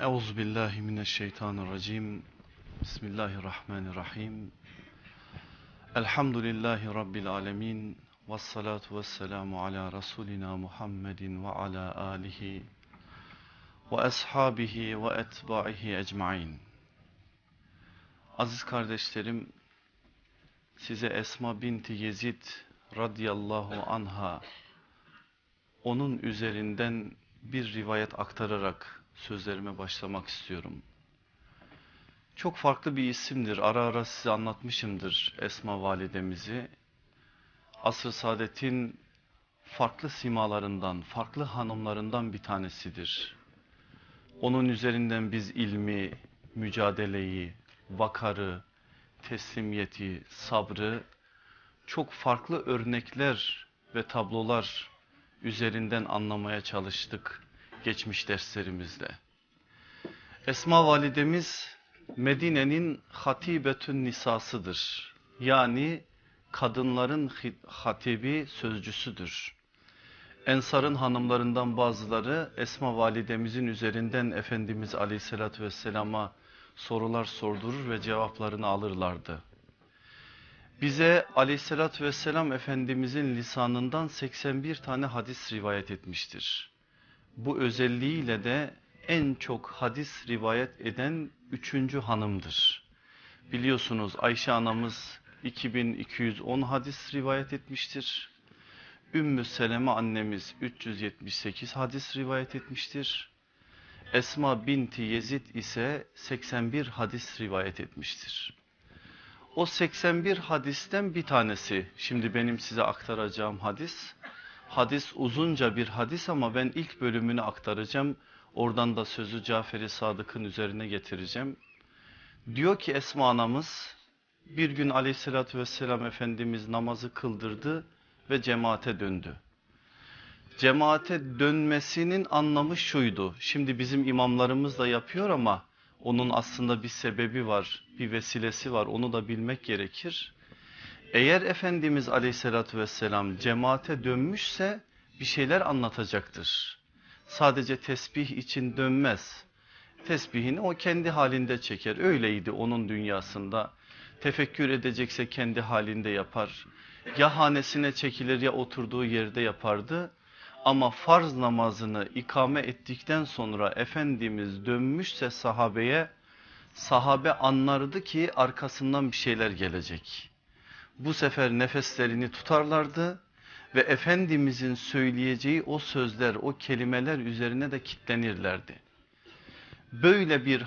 Euzu billahi mineşşeytanirracim. Bismillahirrahmanirrahim. Elhamdülillahi rabbil alamin. Ves salatu vesselamu ala rasulina Muhammedin ve ala alihi ve ashabihi ve etba'ihi ecmaîn. Aziz kardeşlerim, size Esma binti Yezid radıyallahu anha onun üzerinden bir rivayet aktararak sözlerime başlamak istiyorum. Çok farklı bir isimdir. Ara ara size anlatmışımdır Esma validemizi. Asr-ı Saadet'in farklı simalarından, farklı hanımlarından bir tanesidir. Onun üzerinden biz ilmi, mücadeleyi, vakarı, teslimiyeti, sabrı çok farklı örnekler ve tablolar üzerinden anlamaya çalıştık geçmiş derslerimizde. Esma validemiz Medine'nin hatibetün nisasıdır. Yani kadınların hatibi sözcüsüdür. Ensar'ın hanımlarından bazıları Esma validemizin üzerinden Efendimiz aleyhissalatü vesselama sorular sordurur ve cevaplarını alırlardı. Bize aleyhissalatü vesselam Efendimizin lisanından 81 tane hadis rivayet etmiştir. Bu özelliğiyle de en çok hadis rivayet eden üçüncü hanımdır. Biliyorsunuz Ayşe anamız 2210 hadis rivayet etmiştir. Ümmü Seleme annemiz 378 hadis rivayet etmiştir. Esma binti Yezid ise 81 hadis rivayet etmiştir. O 81 hadisten bir tanesi şimdi benim size aktaracağım hadis. Hadis uzunca bir hadis ama ben ilk bölümünü aktaracağım. Oradan da sözü Cafer-i Sadık'ın üzerine getireceğim. Diyor ki Esma anamız bir gün aleyhissalatü vesselam Efendimiz namazı kıldırdı ve cemaate döndü. Cemaate dönmesinin anlamı şuydu. Şimdi bizim imamlarımız da yapıyor ama onun aslında bir sebebi var, bir vesilesi var. Onu da bilmek gerekir. Eğer Efendimiz aleyhissalatü vesselam cemaate dönmüşse bir şeyler anlatacaktır. Sadece tesbih için dönmez. Tesbihini o kendi halinde çeker. Öyleydi onun dünyasında. Tefekkür edecekse kendi halinde yapar. Ya hanesine çekilir ya oturduğu yerde yapardı. Ama farz namazını ikame ettikten sonra Efendimiz dönmüşse sahabeye, sahabe anlardı ki arkasından bir şeyler gelecek. Bu sefer nefeslerini tutarlardı ve Efendimizin söyleyeceği o sözler, o kelimeler üzerine de kitlenirlerdi. Böyle bir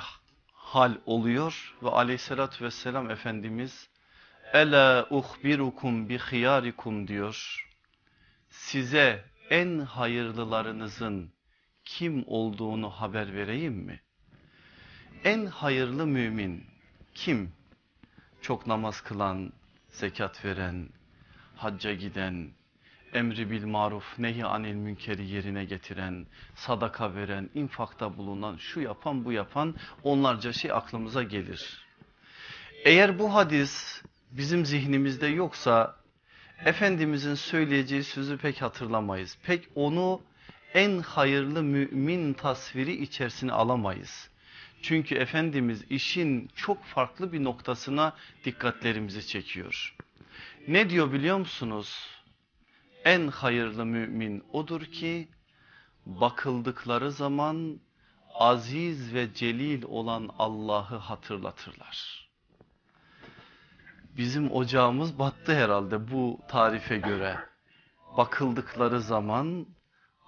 hal oluyor ve aleyhissalatü vesselam Efendimiz Ela uhbirukum bi khiyarikum diyor. Size en hayırlılarınızın kim olduğunu haber vereyim mi? En hayırlı mümin kim? Çok namaz kılan, zekat veren, hacca giden, emri bil maruf, nehi anil münkeri yerine getiren, sadaka veren, infakta bulunan, şu yapan bu yapan onlarca şey aklımıza gelir. Eğer bu hadis bizim zihnimizde yoksa Efendimizin söyleyeceği sözü pek hatırlamayız. Pek onu en hayırlı mümin tasviri içerisine alamayız. Çünkü Efendimiz işin çok farklı bir noktasına dikkatlerimizi çekiyor. Ne diyor biliyor musunuz? En hayırlı mümin odur ki bakıldıkları zaman aziz ve celil olan Allah'ı hatırlatırlar. Bizim ocağımız battı herhalde bu tarife göre. Bakıldıkları zaman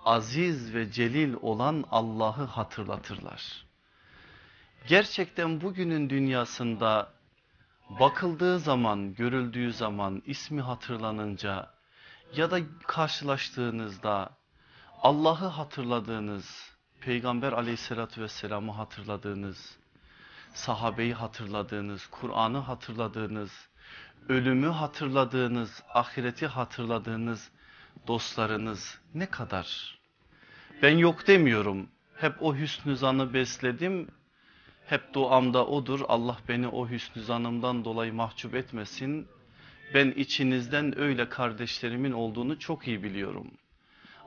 aziz ve celil olan Allah'ı hatırlatırlar. Gerçekten bugünün dünyasında bakıldığı zaman, görüldüğü zaman, ismi hatırlanınca ya da karşılaştığınızda Allah'ı hatırladığınız, Peygamber aleyhissalatü vesselam'ı hatırladığınız, sahabeyi hatırladığınız, Kur'an'ı hatırladığınız, ölümü hatırladığınız, ahireti hatırladığınız dostlarınız ne kadar? Ben yok demiyorum. Hep o hüsnü zanı besledim. Hep duamda odur. Allah beni o hüsnü zanımdan dolayı mahcup etmesin. Ben içinizden öyle kardeşlerimin olduğunu çok iyi biliyorum.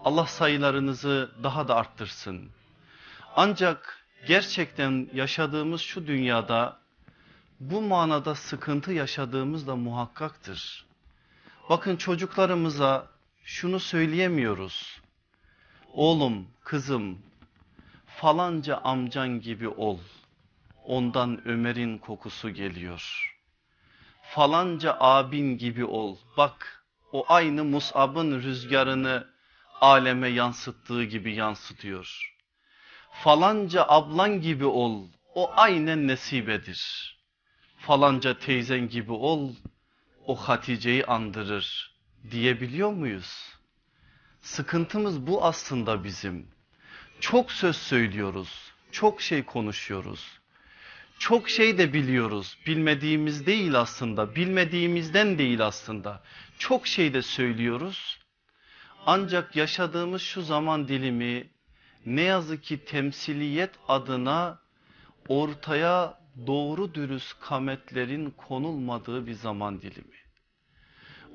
Allah sayılarınızı daha da arttırsın. Ancak gerçekten yaşadığımız şu dünyada bu manada sıkıntı yaşadığımız da muhakkaktır. Bakın çocuklarımıza şunu söyleyemiyoruz. Oğlum, kızım falanca amcan gibi ol. Ondan Ömer'in kokusu geliyor. Falanca abin gibi ol. Bak o aynı Mus'ab'ın rüzgarını aleme yansıttığı gibi yansıtıyor. Falanca ablan gibi ol. O aynen nesibedir. Falanca teyzen gibi ol. O Hatice'yi andırır diyebiliyor muyuz? Sıkıntımız bu aslında bizim. Çok söz söylüyoruz, çok şey konuşuyoruz. Çok şey de biliyoruz. Bilmediğimiz değil aslında, bilmediğimizden değil aslında. Çok şey de söylüyoruz. Ancak yaşadığımız şu zaman dilimi ne yazık ki temsiliyet adına ortaya doğru dürüst kametlerin konulmadığı bir zaman dilimi.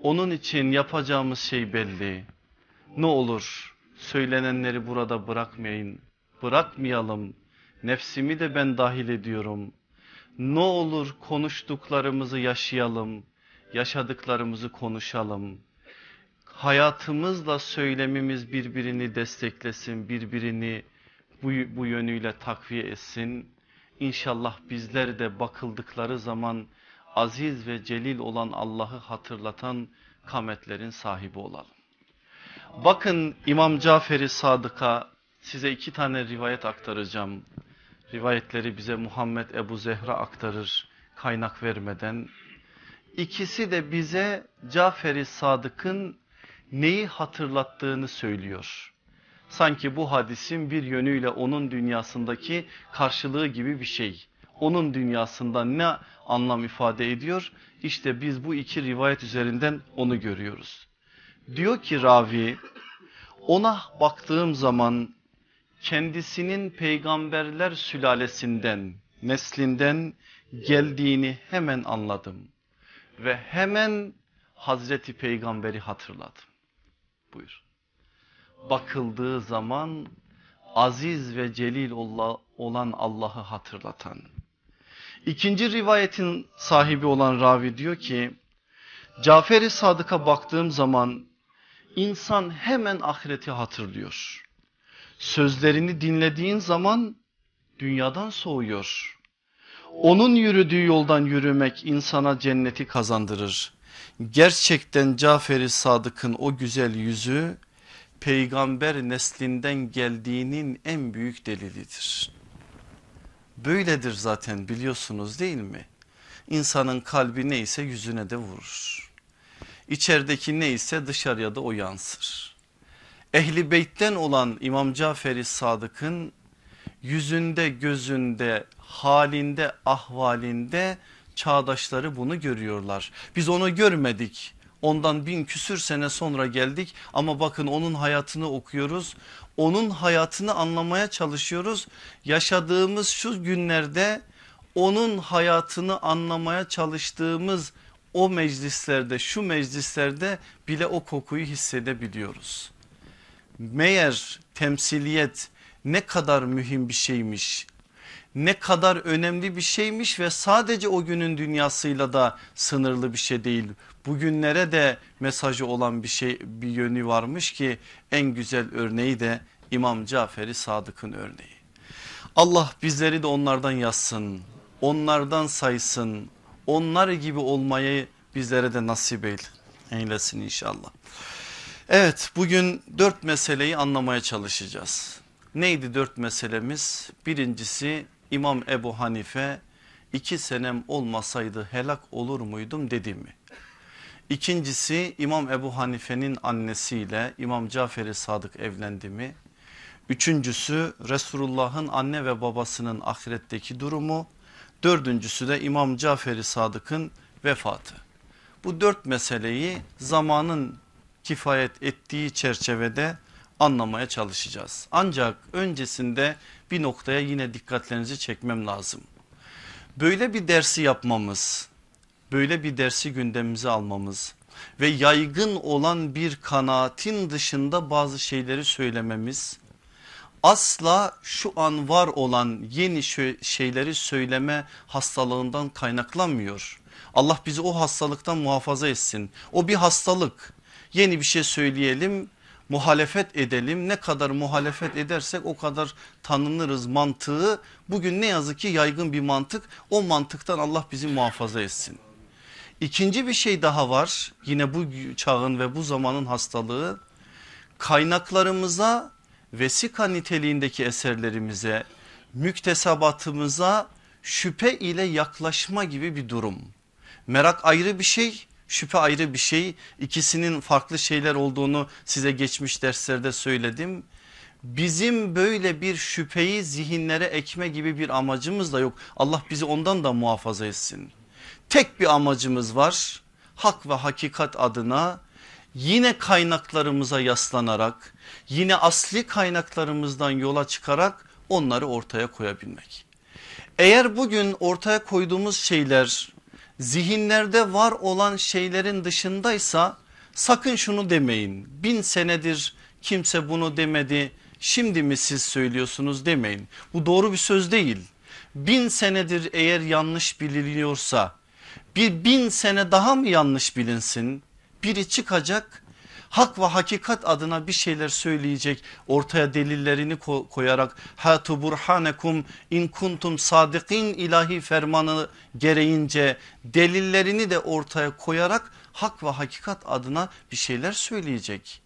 Onun için yapacağımız şey belli. Ne olur söylenenleri burada bırakmayın. Bırakmayalım. Nefsimi de ben dahil ediyorum. Ne olur konuştuklarımızı yaşayalım. Yaşadıklarımızı konuşalım. Hayatımızla söylemimiz birbirini desteklesin, birbirini bu, bu yönüyle takviye etsin. İnşallah bizler de bakıldıkları zaman aziz ve celil olan Allah'ı hatırlatan kametlerin sahibi olalım. Bakın İmam Caferi Sadık'a size iki tane rivayet aktaracağım. Rivayetleri bize Muhammed Ebu Zehra aktarır kaynak vermeden. İkisi de bize Caferi Sadık'ın neyi hatırlattığını söylüyor. Sanki bu hadisin bir yönüyle onun dünyasındaki karşılığı gibi bir şey. Onun dünyasında ne anlam ifade ediyor? İşte biz bu iki rivayet üzerinden onu görüyoruz. Diyor ki ravi ona baktığım zaman kendisinin peygamberler sülalesinden, neslinden geldiğini hemen anladım. Ve hemen Hazreti Peygamberi hatırladım. Buyur. Bakıldığı zaman aziz ve celil olan Allah'ı hatırlatan. İkinci rivayetin sahibi olan ravi diyor ki Cafer-i Sadık'a baktığım zaman insan hemen ahireti hatırlıyor. Sözlerini dinlediğin zaman dünyadan soğuyor. Onun yürüdüğü yoldan yürümek insana cenneti kazandırır. Gerçekten Cafer-i Sadık'ın o güzel yüzü peygamber neslinden geldiğinin en büyük delilidir. Böyledir zaten biliyorsunuz değil mi? İnsanın kalbi neyse yüzüne de vurur. İçerideki neyse dışarıya da o yansır. Ehli beytten olan İmam Cafer-i Sadık'ın yüzünde gözünde halinde ahvalinde çağdaşları bunu görüyorlar. Biz onu görmedik ondan bin küsür sene sonra geldik ama bakın onun hayatını okuyoruz. Onun hayatını anlamaya çalışıyoruz. Yaşadığımız şu günlerde onun hayatını anlamaya çalıştığımız o meclislerde şu meclislerde bile o kokuyu hissedebiliyoruz. Meğer temsiliyet ne kadar mühim bir şeymiş ne kadar önemli bir şeymiş ve sadece o günün dünyasıyla da sınırlı bir şey değil. Bugünlere de mesajı olan bir şey bir yönü varmış ki en güzel örneği de İmam Caferi Sadık'ın örneği. Allah bizleri de onlardan yazsın, onlardan saysın, onlar gibi olmayı bizlere de nasip eylesin inşallah. Evet bugün dört meseleyi anlamaya çalışacağız. Neydi dört meselemiz? Birincisi İmam Ebu Hanife iki senem olmasaydı helak olur muydum dedi mi? İkincisi İmam Ebu Hanife'nin annesiyle İmam Cafer-i Sadık evlendi mi? Üçüncüsü Resulullah'ın anne ve babasının ahiretteki durumu. Dördüncüsü de İmam Cafer-i Sadık'ın vefatı. Bu dört meseleyi zamanın kifayet ettiği çerçevede anlamaya çalışacağız. Ancak öncesinde bir noktaya yine dikkatlerinizi çekmem lazım. Böyle bir dersi yapmamız, böyle bir dersi gündemimize almamız ve yaygın olan bir kanaatin dışında bazı şeyleri söylememiz asla şu an var olan yeni şeyleri söyleme hastalığından kaynaklanmıyor. Allah bizi o hastalıktan muhafaza etsin. O bir hastalık. Yeni bir şey söyleyelim, muhalefet edelim. Ne kadar muhalefet edersek o kadar tanınırız mantığı. Bugün ne yazık ki yaygın bir mantık. O mantıktan Allah bizi muhafaza etsin. İkinci bir şey daha var. Yine bu çağın ve bu zamanın hastalığı. Kaynaklarımıza vesika niteliğindeki eserlerimize, müktesabatımıza şüphe ile yaklaşma gibi bir durum. Merak ayrı bir şey, şüphe ayrı bir şey. İkisinin farklı şeyler olduğunu size geçmiş derslerde söyledim. Bizim böyle bir şüpheyi zihinlere ekme gibi bir amacımız da yok. Allah bizi ondan da muhafaza etsin. Tek bir amacımız var. Hak ve hakikat adına yine kaynaklarımıza yaslanarak yine asli kaynaklarımızdan yola çıkarak onları ortaya koyabilmek. Eğer bugün ortaya koyduğumuz şeyler zihinlerde var olan şeylerin dışındaysa sakın şunu demeyin. Bin senedir kimse bunu demedi şimdi mi siz söylüyorsunuz demeyin. Bu doğru bir söz değil. Bin senedir eğer yanlış biliniyorsa bir bin sene daha mı yanlış bilinsin? Biri çıkacak hak ve hakikat adına bir şeyler söyleyecek ortaya delillerini koyarak hatu burhanekum in kuntum sadikin ilahi fermanı gereğince delillerini de ortaya koyarak hak ve hakikat adına bir şeyler söyleyecek.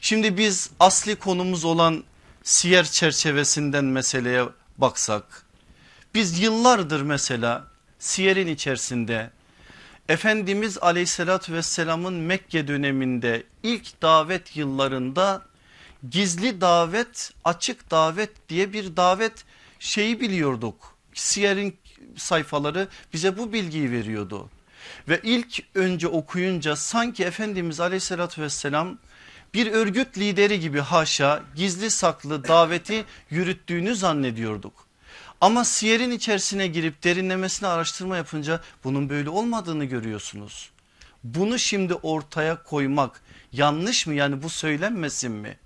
Şimdi biz asli konumuz olan siyer çerçevesinden meseleye baksak biz yıllardır mesela siyerin içerisinde Efendimiz aleyhissalatü vesselamın Mekke döneminde ilk davet yıllarında gizli davet açık davet diye bir davet şeyi biliyorduk. Siyer'in sayfaları bize bu bilgiyi veriyordu. Ve ilk önce okuyunca sanki Efendimiz aleyhissalatü vesselam bir örgüt lideri gibi haşa gizli saklı daveti yürüttüğünü zannediyorduk. Ama siyerin içerisine girip derinlemesine araştırma yapınca bunun böyle olmadığını görüyorsunuz. Bunu şimdi ortaya koymak yanlış mı yani bu söylenmesin mi?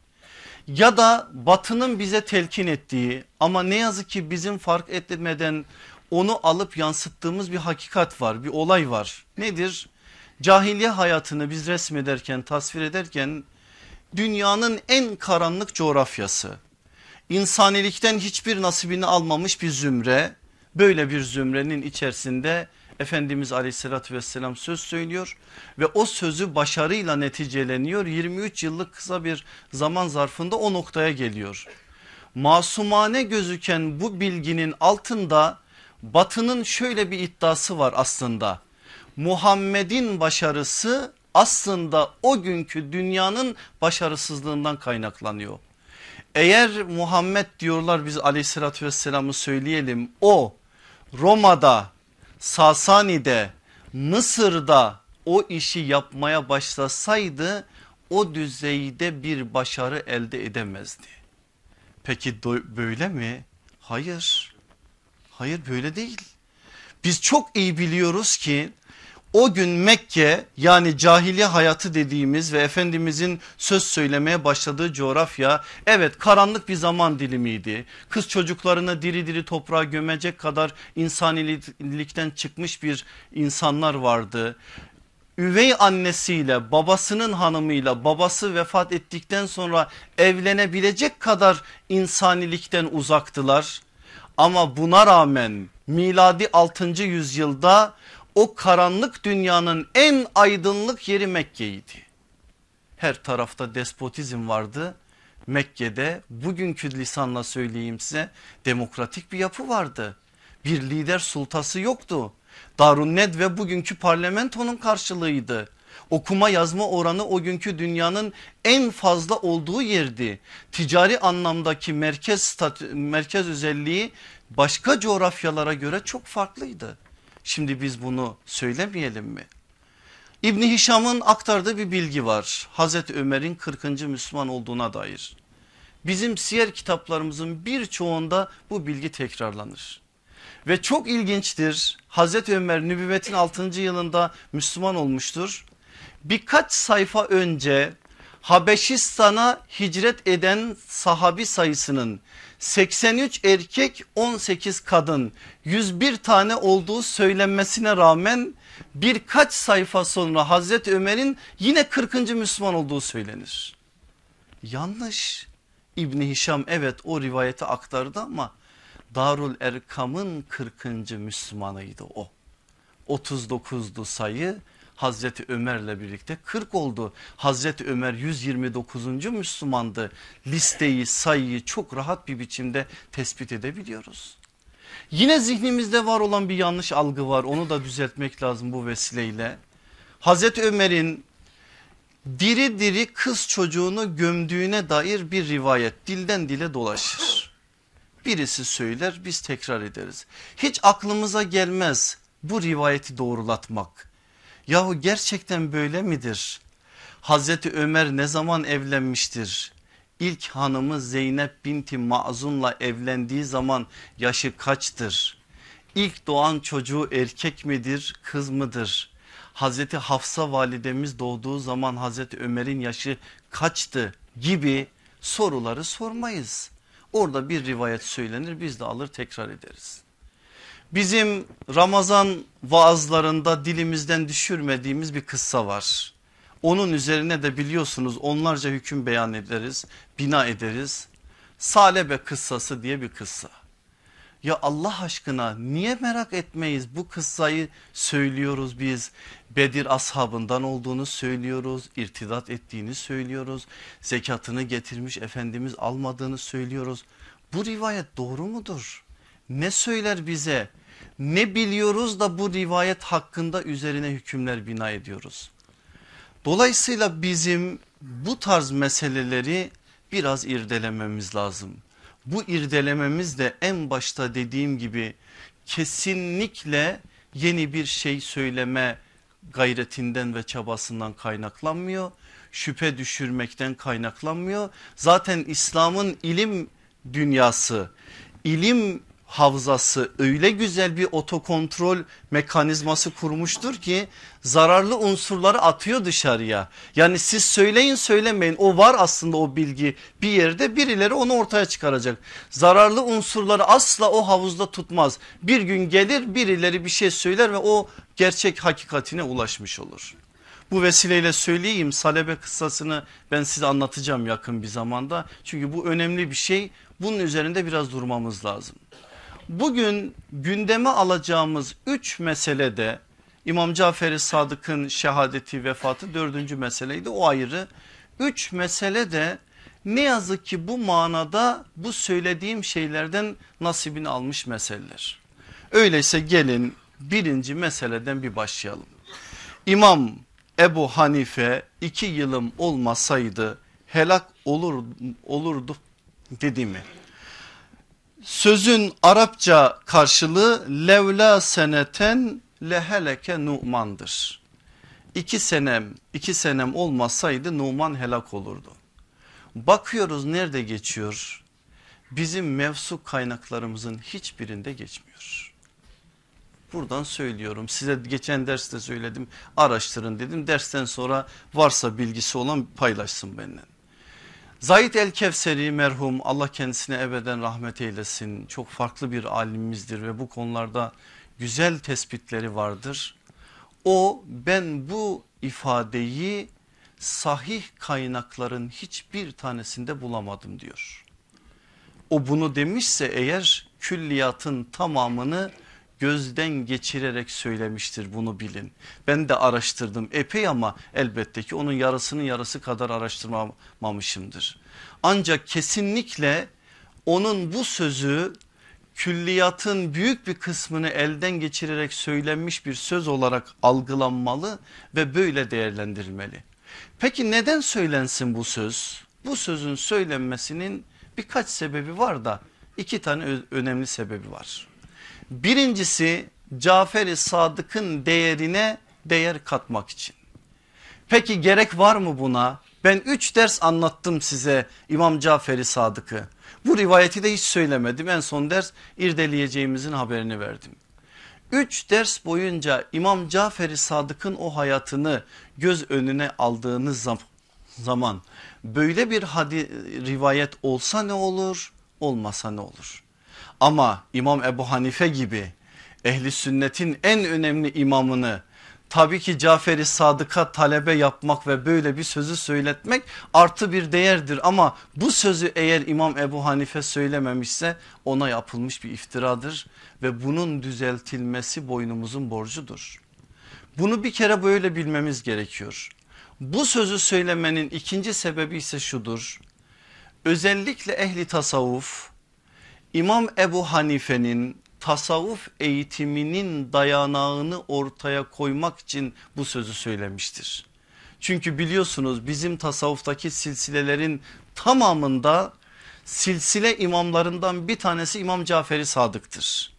Ya da batının bize telkin ettiği ama ne yazık ki bizim fark etmeden onu alıp yansıttığımız bir hakikat var bir olay var. Nedir? Cahiliye hayatını biz resmederken tasvir ederken dünyanın en karanlık coğrafyası insanilikten hiçbir nasibini almamış bir zümre böyle bir zümrenin içerisinde Efendimiz aleyhissalatü vesselam söz söylüyor ve o sözü başarıyla neticeleniyor 23 yıllık kısa bir zaman zarfında o noktaya geliyor. Masumane gözüken bu bilginin altında batının şöyle bir iddiası var aslında Muhammed'in başarısı aslında o günkü dünyanın başarısızlığından kaynaklanıyor. Eğer Muhammed diyorlar biz aleyhissalatü vesselam'ı söyleyelim o Roma'da Sasani'de Mısır'da o işi yapmaya başlasaydı o düzeyde bir başarı elde edemezdi. Peki böyle mi? Hayır. Hayır böyle değil. Biz çok iyi biliyoruz ki o gün Mekke yani cahiliye hayatı dediğimiz ve Efendimizin söz söylemeye başladığı coğrafya evet karanlık bir zaman dilimiydi. Kız çocuklarını diri diri toprağa gömecek kadar insanilikten çıkmış bir insanlar vardı üvey annesiyle babasının hanımıyla babası vefat ettikten sonra evlenebilecek kadar insanilikten uzaktılar. Ama buna rağmen miladi 6. yüzyılda o karanlık dünyanın en aydınlık yeri Mekke'ydi. Her tarafta despotizm vardı. Mekke'de bugünkü lisanla söyleyeyim size demokratik bir yapı vardı. Bir lider sultası yoktu. Darun ve bugünkü parlamentonun karşılığıydı. Okuma yazma oranı o günkü dünyanın en fazla olduğu yerdi. Ticari anlamdaki merkez, merkez özelliği başka coğrafyalara göre çok farklıydı. Şimdi biz bunu söylemeyelim mi? İbni Hişam'ın aktardığı bir bilgi var. Hazreti Ömer'in 40. Müslüman olduğuna dair. Bizim siyer kitaplarımızın birçoğunda bu bilgi tekrarlanır. Ve çok ilginçtir Hazreti Ömer nübüvvetin 6. yılında Müslüman olmuştur. Birkaç sayfa önce Habeşistan'a hicret eden sahabi sayısının 83 erkek 18 kadın 101 tane olduğu söylenmesine rağmen birkaç sayfa sonra Hazreti Ömer'in yine 40. Müslüman olduğu söylenir. Yanlış İbni Hişam evet o rivayeti aktardı ama Darul Erkam'ın 40. Müslümanıydı o. 39'du sayı Hazreti Ömer'le birlikte 40 oldu. Hazreti Ömer 129. Müslümandı. Listeyi sayıyı çok rahat bir biçimde tespit edebiliyoruz. Yine zihnimizde var olan bir yanlış algı var onu da düzeltmek lazım bu vesileyle. Hazreti Ömer'in diri diri kız çocuğunu gömdüğüne dair bir rivayet dilden dile dolaşır. Birisi söyler biz tekrar ederiz. Hiç aklımıza gelmez bu rivayeti doğrulatmak. Yahu gerçekten böyle midir? Hazreti Ömer ne zaman evlenmiştir? İlk hanımı Zeynep binti Ma'zun'la evlendiği zaman yaşı kaçtır? İlk doğan çocuğu erkek midir kız mıdır? Hazreti Hafsa validemiz doğduğu zaman Hazreti Ömer'in yaşı kaçtı gibi soruları sormayız. Orada bir rivayet söylenir biz de alır tekrar ederiz. Bizim Ramazan vaazlarında dilimizden düşürmediğimiz bir kıssa var. Onun üzerine de biliyorsunuz onlarca hüküm beyan ederiz, bina ederiz. Salebe kıssası diye bir kıssa. Ya Allah aşkına niye merak etmeyiz bu kıssayı söylüyoruz biz. Bedir ashabından olduğunu söylüyoruz, irtidat ettiğini söylüyoruz. Zekatını getirmiş Efendimiz almadığını söylüyoruz. Bu rivayet doğru mudur? Ne söyler bize? Ne biliyoruz da bu rivayet hakkında üzerine hükümler bina ediyoruz? Dolayısıyla bizim bu tarz meseleleri biraz irdelememiz lazım. Bu irdelememiz de en başta dediğim gibi kesinlikle yeni bir şey söyleme gayretinden ve çabasından kaynaklanmıyor. Şüphe düşürmekten kaynaklanmıyor. Zaten İslam'ın ilim dünyası, ilim havzası öyle güzel bir otokontrol mekanizması kurmuştur ki zararlı unsurları atıyor dışarıya. Yani siz söyleyin söylemeyin o var aslında o bilgi bir yerde birileri onu ortaya çıkaracak. Zararlı unsurları asla o havuzda tutmaz. Bir gün gelir birileri bir şey söyler ve o gerçek hakikatine ulaşmış olur. Bu vesileyle söyleyeyim salebe kıssasını ben size anlatacağım yakın bir zamanda. Çünkü bu önemli bir şey bunun üzerinde biraz durmamız lazım. Bugün gündeme alacağımız üç meselede İmam Cafer-i Sadık'ın şehadeti vefatı dördüncü meseleydi o ayrı. Üç mesele de ne yazık ki bu manada bu söylediğim şeylerden nasibini almış meseleler. Öyleyse gelin birinci meseleden bir başlayalım. İmam Ebu Hanife iki yılım olmasaydı helak olur, olurdu dedi mi? Sözün Arapça karşılığı levla seneten leheleke Numan'dır. İki senem, iki senem olmasaydı Numan helak olurdu. Bakıyoruz nerede geçiyor? Bizim mevsu kaynaklarımızın hiçbirinde geçmiyor. Buradan söylüyorum size geçen derste söyledim araştırın dedim dersten sonra varsa bilgisi olan paylaşsın benimle. Zahid el Kevseri merhum Allah kendisine ebeden rahmet eylesin. Çok farklı bir alimimizdir ve bu konularda güzel tespitleri vardır. O ben bu ifadeyi sahih kaynakların hiçbir tanesinde bulamadım diyor. O bunu demişse eğer külliyatın tamamını gözden geçirerek söylemiştir bunu bilin. Ben de araştırdım epey ama elbette ki onun yarısının yarısı kadar araştırmamışımdır. Ancak kesinlikle onun bu sözü külliyatın büyük bir kısmını elden geçirerek söylenmiş bir söz olarak algılanmalı ve böyle değerlendirilmeli. Peki neden söylensin bu söz? Bu sözün söylenmesinin birkaç sebebi var da iki tane önemli sebebi var. Birincisi Cafer-i Sadık'ın değerine değer katmak için. Peki gerek var mı buna? Ben üç ders anlattım size İmam Cafer-i Sadık'ı. Bu rivayeti de hiç söylemedim. En son ders irdeleyeceğimizin haberini verdim. Üç ders boyunca İmam Cafer-i Sadık'ın o hayatını göz önüne aldığınız zaman böyle bir hadi, rivayet olsa ne olur olmasa ne olur? Ama İmam Ebu Hanife gibi ehli sünnetin en önemli imamını tabii ki Cafer-i Sadık'a talebe yapmak ve böyle bir sözü söyletmek artı bir değerdir. Ama bu sözü eğer İmam Ebu Hanife söylememişse ona yapılmış bir iftiradır ve bunun düzeltilmesi boynumuzun borcudur. Bunu bir kere böyle bilmemiz gerekiyor. Bu sözü söylemenin ikinci sebebi ise şudur. Özellikle ehli tasavvuf İmam Ebu Hanife'nin tasavvuf eğitiminin dayanağını ortaya koymak için bu sözü söylemiştir. Çünkü biliyorsunuz bizim tasavvuftaki silsilelerin tamamında silsile imamlarından bir tanesi İmam Caferi Sadık'tır.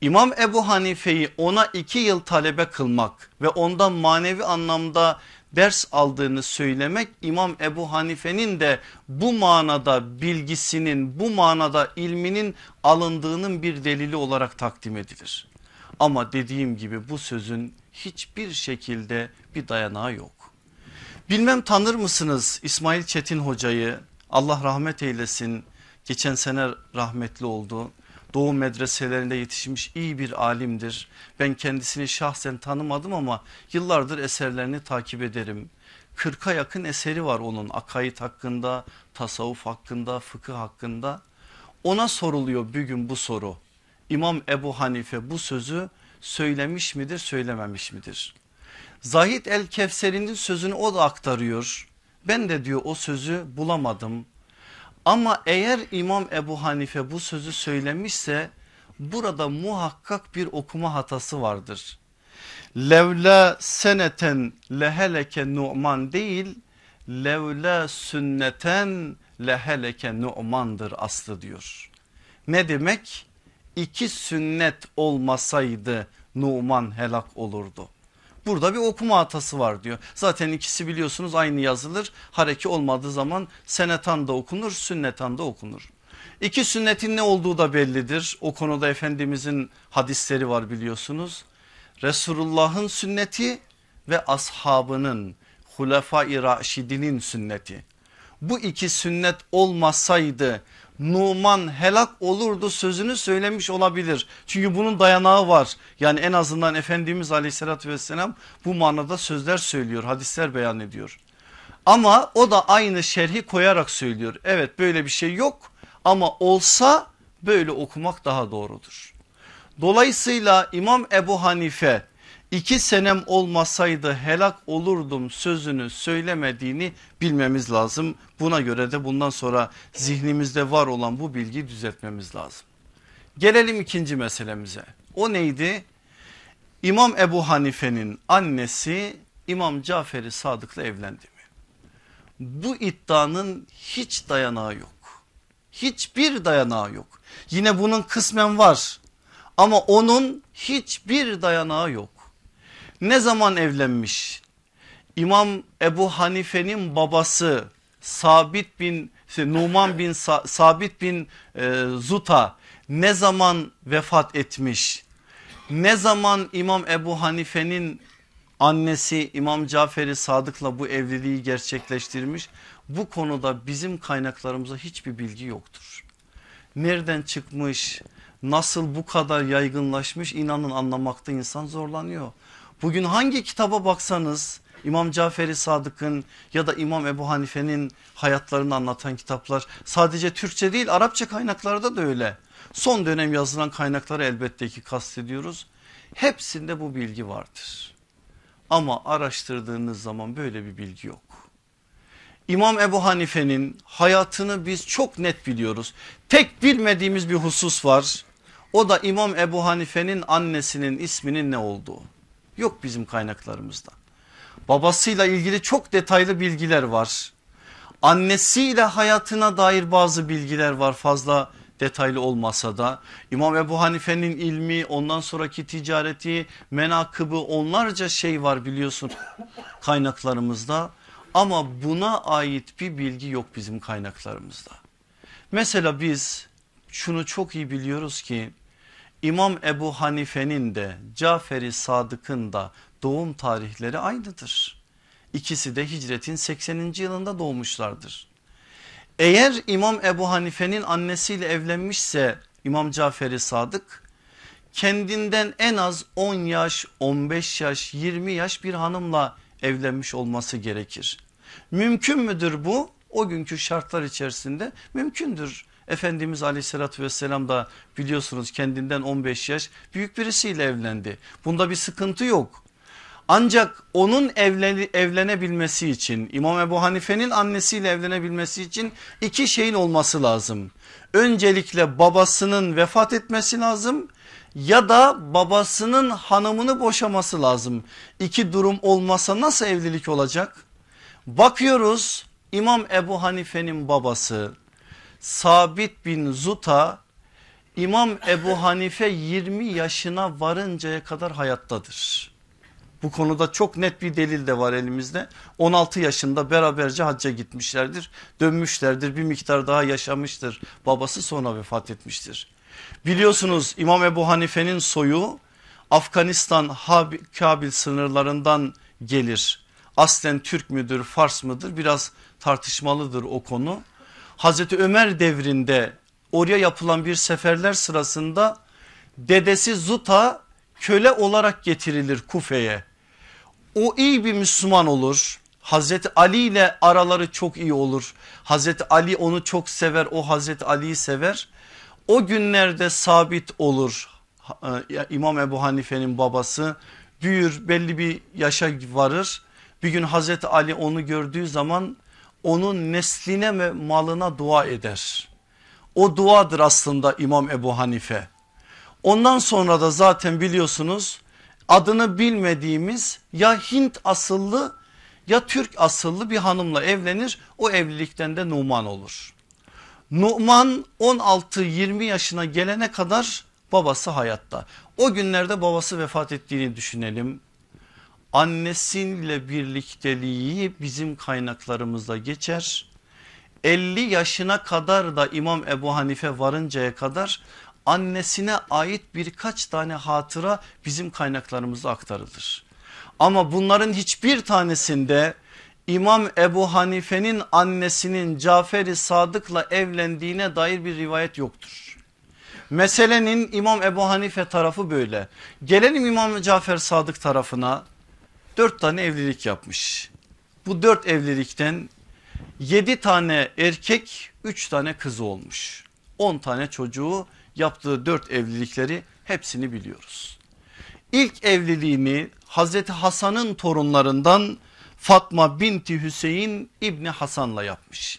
İmam Ebu Hanife'yi ona iki yıl talebe kılmak ve ondan manevi anlamda ders aldığını söylemek İmam Ebu Hanife'nin de bu manada bilgisinin bu manada ilminin alındığının bir delili olarak takdim edilir. Ama dediğim gibi bu sözün hiçbir şekilde bir dayanağı yok. Bilmem tanır mısınız İsmail Çetin hocayı Allah rahmet eylesin geçen sene rahmetli oldu. Doğu medreselerinde yetişmiş iyi bir alimdir. Ben kendisini şahsen tanımadım ama yıllardır eserlerini takip ederim. 40'a yakın eseri var onun akaid hakkında, tasavvuf hakkında, fıkıh hakkında. Ona soruluyor bir gün bu soru. İmam Ebu Hanife bu sözü söylemiş midir söylememiş midir? Zahid el Kevser'in sözünü o da aktarıyor. Ben de diyor o sözü bulamadım. Ama eğer İmam Ebu Hanife bu sözü söylemişse burada muhakkak bir okuma hatası vardır. Levla seneten leheleke nu'man değil levla sünneten leheleke nu'mandır aslı diyor. Ne demek? İki sünnet olmasaydı Numan helak olurdu. Burada bir okuma hatası var diyor. Zaten ikisi biliyorsunuz aynı yazılır. Hareki olmadığı zaman senetan da okunur sünnetan da okunur. İki sünnetin ne olduğu da bellidir. O konuda Efendimizin hadisleri var biliyorsunuz. Resulullah'ın sünneti ve ashabının Hulefai Raşidinin sünneti. Bu iki sünnet olmasaydı Numan helak olurdu sözünü söylemiş olabilir. Çünkü bunun dayanağı var. Yani en azından Efendimiz aleyhissalatü vesselam bu manada sözler söylüyor hadisler beyan ediyor. Ama o da aynı şerhi koyarak söylüyor. Evet böyle bir şey yok ama olsa böyle okumak daha doğrudur. Dolayısıyla İmam Ebu Hanife iki senem olmasaydı helak olurdum sözünü söylemediğini bilmemiz lazım. Buna göre de bundan sonra zihnimizde var olan bu bilgiyi düzeltmemiz lazım. Gelelim ikinci meselemize. O neydi? İmam Ebu Hanife'nin annesi İmam Cafer-i Sadık'la evlendi mi? Bu iddianın hiç dayanağı yok. Hiçbir dayanağı yok. Yine bunun kısmen var ama onun hiçbir dayanağı yok. Ne zaman evlenmiş? İmam Ebu Hanife'nin babası Sabit bin işte Numan bin Sabit bin e, Zuta ne zaman vefat etmiş? Ne zaman İmam Ebu Hanife'nin annesi İmam Caferi Sadık'la bu evliliği gerçekleştirmiş? Bu konuda bizim kaynaklarımızda hiçbir bilgi yoktur. Nereden çıkmış? Nasıl bu kadar yaygınlaşmış? İnanın anlamakta insan zorlanıyor. Bugün hangi kitaba baksanız İmam Caferi Sadık'ın ya da İmam Ebu Hanife'nin hayatlarını anlatan kitaplar sadece Türkçe değil Arapça kaynaklarda da öyle. Son dönem yazılan kaynakları elbette ki kastediyoruz. Hepsinde bu bilgi vardır. Ama araştırdığınız zaman böyle bir bilgi yok. İmam Ebu Hanife'nin hayatını biz çok net biliyoruz. Tek bilmediğimiz bir husus var. O da İmam Ebu Hanife'nin annesinin isminin ne olduğu. Yok bizim kaynaklarımızda. Babasıyla ilgili çok detaylı bilgiler var. Annesiyle hayatına dair bazı bilgiler var fazla detaylı olmasa da. İmam Ebu Hanife'nin ilmi ondan sonraki ticareti menakıbı onlarca şey var biliyorsun kaynaklarımızda. Ama buna ait bir bilgi yok bizim kaynaklarımızda. Mesela biz şunu çok iyi biliyoruz ki İmam Ebu Hanife'nin de Caferi Sadık'ın da doğum tarihleri aynıdır. İkisi de hicretin 80. yılında doğmuşlardır. Eğer İmam Ebu Hanife'nin annesiyle evlenmişse İmam Caferi Sadık kendinden en az 10 yaş 15 yaş 20 yaş bir hanımla evlenmiş olması gerekir. Mümkün müdür bu? O günkü şartlar içerisinde mümkündür. Efendimiz aleyhissalatü vesselam da biliyorsunuz kendinden 15 yaş büyük birisiyle evlendi. Bunda bir sıkıntı yok. Ancak onun evlen, evlenebilmesi için İmam Ebu Hanife'nin annesiyle evlenebilmesi için iki şeyin olması lazım. Öncelikle babasının vefat etmesi lazım ya da babasının hanımını boşaması lazım. İki durum olmasa nasıl evlilik olacak? Bakıyoruz İmam Ebu Hanife'nin babası Sabit bin Zuta İmam Ebu Hanife 20 yaşına varıncaya kadar hayattadır. Bu konuda çok net bir delil de var elimizde. 16 yaşında beraberce hacca gitmişlerdir. Dönmüşlerdir bir miktar daha yaşamıştır. Babası sonra vefat etmiştir. Biliyorsunuz İmam Ebu Hanife'nin soyu Afganistan Kabil sınırlarından gelir. Aslen Türk müdür Fars mıdır biraz tartışmalıdır o konu. Hazreti Ömer devrinde oraya yapılan bir seferler sırasında dedesi Zuta köle olarak getirilir Kufe'ye. O iyi bir Müslüman olur. Hazreti Ali ile araları çok iyi olur. Hazreti Ali onu çok sever o Hazreti Ali'yi sever. O günlerde sabit olur e, İmam Ebu Hanife'nin babası büyür belli bir yaşa varır. Bir gün Hazreti Ali onu gördüğü zaman onun nesline ve malına dua eder. O duadır aslında İmam Ebu Hanife. Ondan sonra da zaten biliyorsunuz adını bilmediğimiz ya Hint asıllı ya Türk asıllı bir hanımla evlenir. O evlilikten de Numan olur. Numan 16-20 yaşına gelene kadar babası hayatta. O günlerde babası vefat ettiğini düşünelim annesiyle birlikteliği bizim kaynaklarımızda geçer. 50 yaşına kadar da İmam Ebu Hanife varıncaya kadar annesine ait birkaç tane hatıra bizim kaynaklarımızda aktarılır. Ama bunların hiçbir tanesinde İmam Ebu Hanife'nin annesinin Cafer-i Sadık'la evlendiğine dair bir rivayet yoktur. Meselenin İmam Ebu Hanife tarafı böyle. Gelelim İmam Cafer Sadık tarafına dört tane evlilik yapmış. Bu dört evlilikten yedi tane erkek üç tane kızı olmuş. On tane çocuğu yaptığı dört evlilikleri hepsini biliyoruz. İlk evliliğini Hazreti Hasan'ın torunlarından Fatma binti Hüseyin İbni Hasan'la yapmış.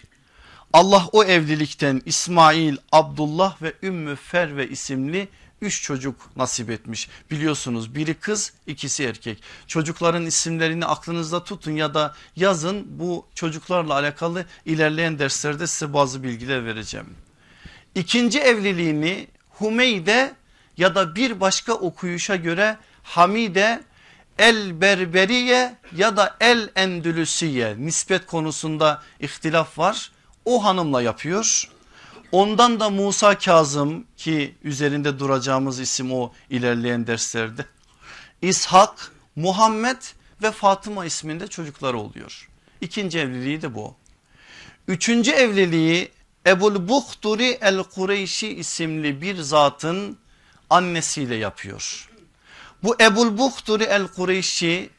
Allah o evlilikten İsmail, Abdullah ve Ümmü Ferve isimli üç çocuk nasip etmiş. Biliyorsunuz biri kız ikisi erkek. Çocukların isimlerini aklınızda tutun ya da yazın bu çocuklarla alakalı ilerleyen derslerde size bazı bilgiler vereceğim. İkinci evliliğini Humeyde ya da bir başka okuyuşa göre Hamide El Berberiye ya da El Endülüsiye nispet konusunda ihtilaf var. O hanımla yapıyor. Ondan da Musa Kazım ki üzerinde duracağımız isim o ilerleyen derslerde. İshak, Muhammed ve Fatıma isminde çocukları oluyor. İkinci evliliği de bu. Üçüncü evliliği Ebul Buhturi el Kureyşi isimli bir zatın annesiyle yapıyor. Bu Ebul Buhturi el Kureyşi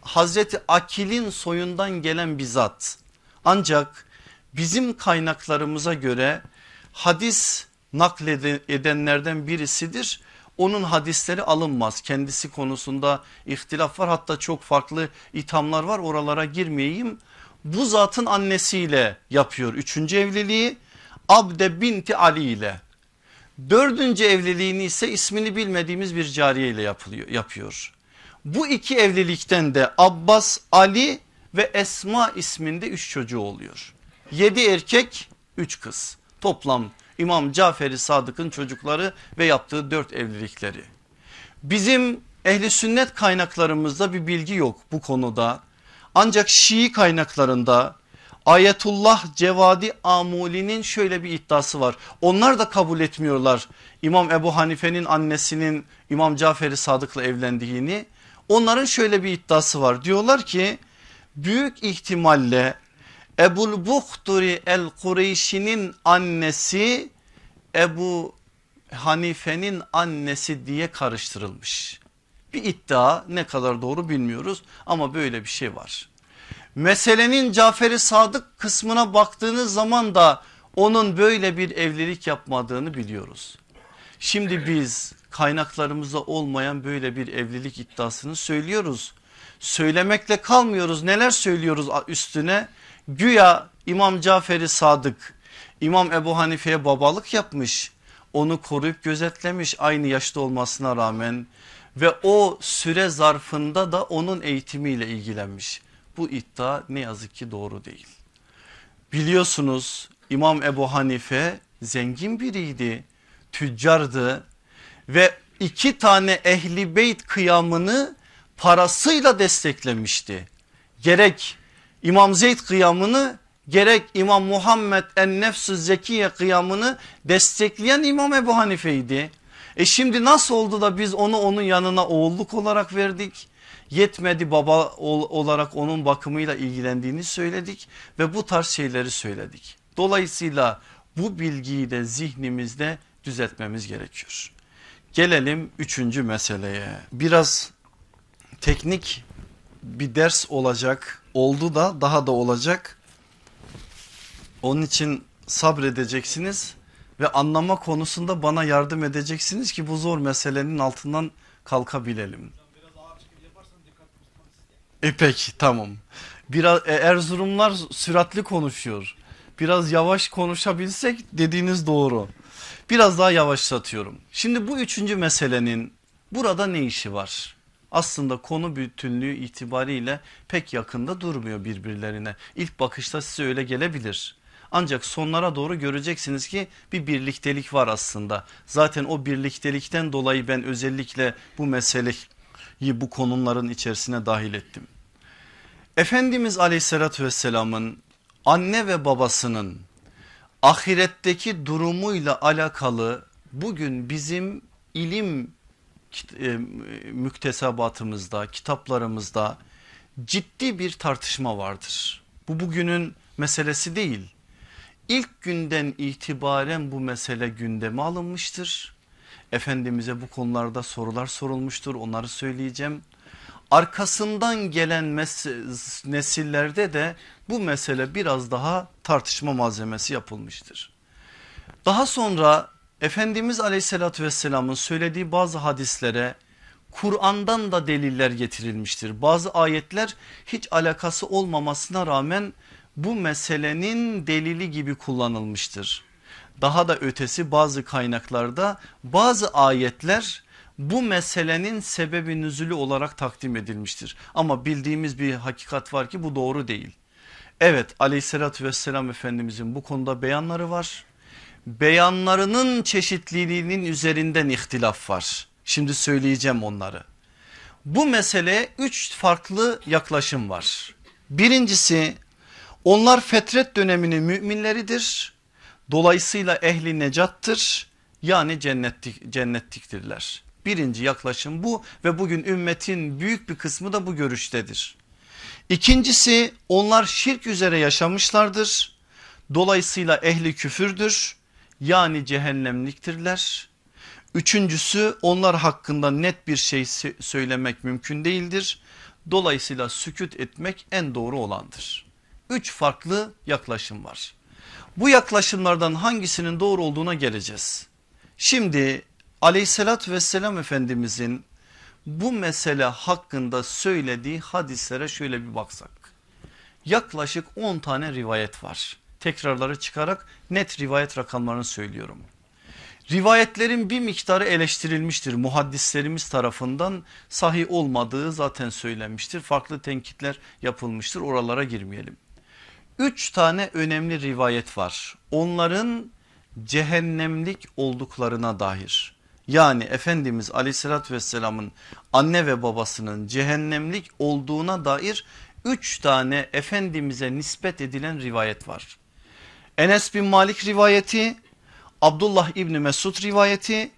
Hazreti Akil'in soyundan gelen bir zat. Ancak bizim kaynaklarımıza göre hadis nakledenlerden birisidir. Onun hadisleri alınmaz. Kendisi konusunda ihtilaf var hatta çok farklı ithamlar var oralara girmeyeyim. Bu zatın annesiyle yapıyor üçüncü evliliği Abde binti Ali ile. Dördüncü evliliğini ise ismini bilmediğimiz bir cariye ile yapılıyor, yapıyor. Bu iki evlilikten de Abbas, Ali ve Esma isminde üç çocuğu oluyor. Yedi erkek üç kız toplam İmam Caferi Sadık'ın çocukları ve yaptığı dört evlilikleri. Bizim ehli sünnet kaynaklarımızda bir bilgi yok bu konuda. Ancak Şii kaynaklarında Ayetullah Cevadi Amuli'nin şöyle bir iddiası var. Onlar da kabul etmiyorlar İmam Ebu Hanife'nin annesinin İmam Caferi Sadık'la evlendiğini. Onların şöyle bir iddiası var. Diyorlar ki büyük ihtimalle Ebul Buhturi el Kureyşi'nin annesi Ebu Hanife'nin annesi diye karıştırılmış. Bir iddia ne kadar doğru bilmiyoruz ama böyle bir şey var. Meselenin Cafer-i Sadık kısmına baktığınız zaman da onun böyle bir evlilik yapmadığını biliyoruz. Şimdi biz kaynaklarımızda olmayan böyle bir evlilik iddiasını söylüyoruz. Söylemekle kalmıyoruz neler söylüyoruz üstüne güya İmam Cafer-i Sadık İmam Ebu Hanife'ye babalık yapmış onu koruyup gözetlemiş aynı yaşta olmasına rağmen ve o süre zarfında da onun eğitimiyle ilgilenmiş. Bu iddia ne yazık ki doğru değil. Biliyorsunuz İmam Ebu Hanife zengin biriydi, tüccardı ve iki ehli ehlibeyt kıyamını parasıyla desteklemişti. Gerek İmam Zeyd kıyamını gerek İmam Muhammed en nefsü zekiye kıyamını destekleyen İmam Ebu Hanife'ydi. E şimdi nasıl oldu da biz onu onun yanına oğulluk olarak verdik? Yetmedi baba olarak onun bakımıyla ilgilendiğini söyledik ve bu tarz şeyleri söyledik. Dolayısıyla bu bilgiyi de zihnimizde düzeltmemiz gerekiyor. Gelelim üçüncü meseleye. Biraz teknik bir ders olacak oldu da daha da olacak. Onun için sabredeceksiniz ve anlama konusunda bana yardım edeceksiniz ki bu zor meselenin altından kalkabilelim. E peki tamam. Biraz e, Erzurumlar süratli konuşuyor. Biraz yavaş konuşabilsek dediğiniz doğru. Biraz daha yavaşlatıyorum. Şimdi bu üçüncü meselenin burada ne işi var? Aslında konu bütünlüğü itibariyle pek yakında durmuyor birbirlerine. İlk bakışta size öyle gelebilir. Ancak sonlara doğru göreceksiniz ki bir birliktelik var aslında. Zaten o birliktelikten dolayı ben özellikle bu meseleyi bu konuların içerisine dahil ettim. Efendimiz aleyhissalatü vesselamın anne ve babasının ahiretteki durumuyla alakalı bugün bizim ilim müktesebatımızda kitaplarımızda ciddi bir tartışma vardır. Bu bugünün meselesi değil. İlk günden itibaren bu mesele gündeme alınmıştır. Efendimiz'e bu konularda sorular sorulmuştur onları söyleyeceğim. Arkasından gelen nesillerde de bu mesele biraz daha tartışma malzemesi yapılmıştır. Daha sonra Efendimiz aleyhissalatü vesselamın söylediği bazı hadislere Kur'an'dan da deliller getirilmiştir. Bazı ayetler hiç alakası olmamasına rağmen bu meselenin delili gibi kullanılmıştır. Daha da ötesi bazı kaynaklarda bazı ayetler bu meselenin sebebi nüzülü olarak takdim edilmiştir. Ama bildiğimiz bir hakikat var ki bu doğru değil. Evet aleyhissalatü vesselam efendimizin bu konuda beyanları var. Beyanlarının çeşitliliğinin üzerinden ihtilaf var. Şimdi söyleyeceğim onları. Bu meseleye üç farklı yaklaşım var. Birincisi onlar fetret döneminin müminleridir. Dolayısıyla ehli necattır yani cennetlik, cennetliktirler. Birinci yaklaşım bu ve bugün ümmetin büyük bir kısmı da bu görüştedir. İkincisi onlar şirk üzere yaşamışlardır. Dolayısıyla ehli küfürdür yani cehennemliktirler. Üçüncüsü onlar hakkında net bir şey söylemek mümkün değildir. Dolayısıyla süküt etmek en doğru olandır. Üç farklı yaklaşım var. Bu yaklaşımlardan hangisinin doğru olduğuna geleceğiz. Şimdi aleyhissalatü vesselam efendimizin bu mesele hakkında söylediği hadislere şöyle bir baksak. Yaklaşık 10 tane rivayet var. Tekrarları çıkarak net rivayet rakamlarını söylüyorum. Rivayetlerin bir miktarı eleştirilmiştir muhaddislerimiz tarafından sahih olmadığı zaten söylenmiştir. Farklı tenkitler yapılmıştır oralara girmeyelim. Üç tane önemli rivayet var onların cehennemlik olduklarına dair. Yani Efendimiz aleyhissalatü vesselamın anne ve babasının cehennemlik olduğuna dair üç tane Efendimiz'e nispet edilen rivayet var. Enes bin Malik rivayeti, Abdullah İbni Mesud rivayeti,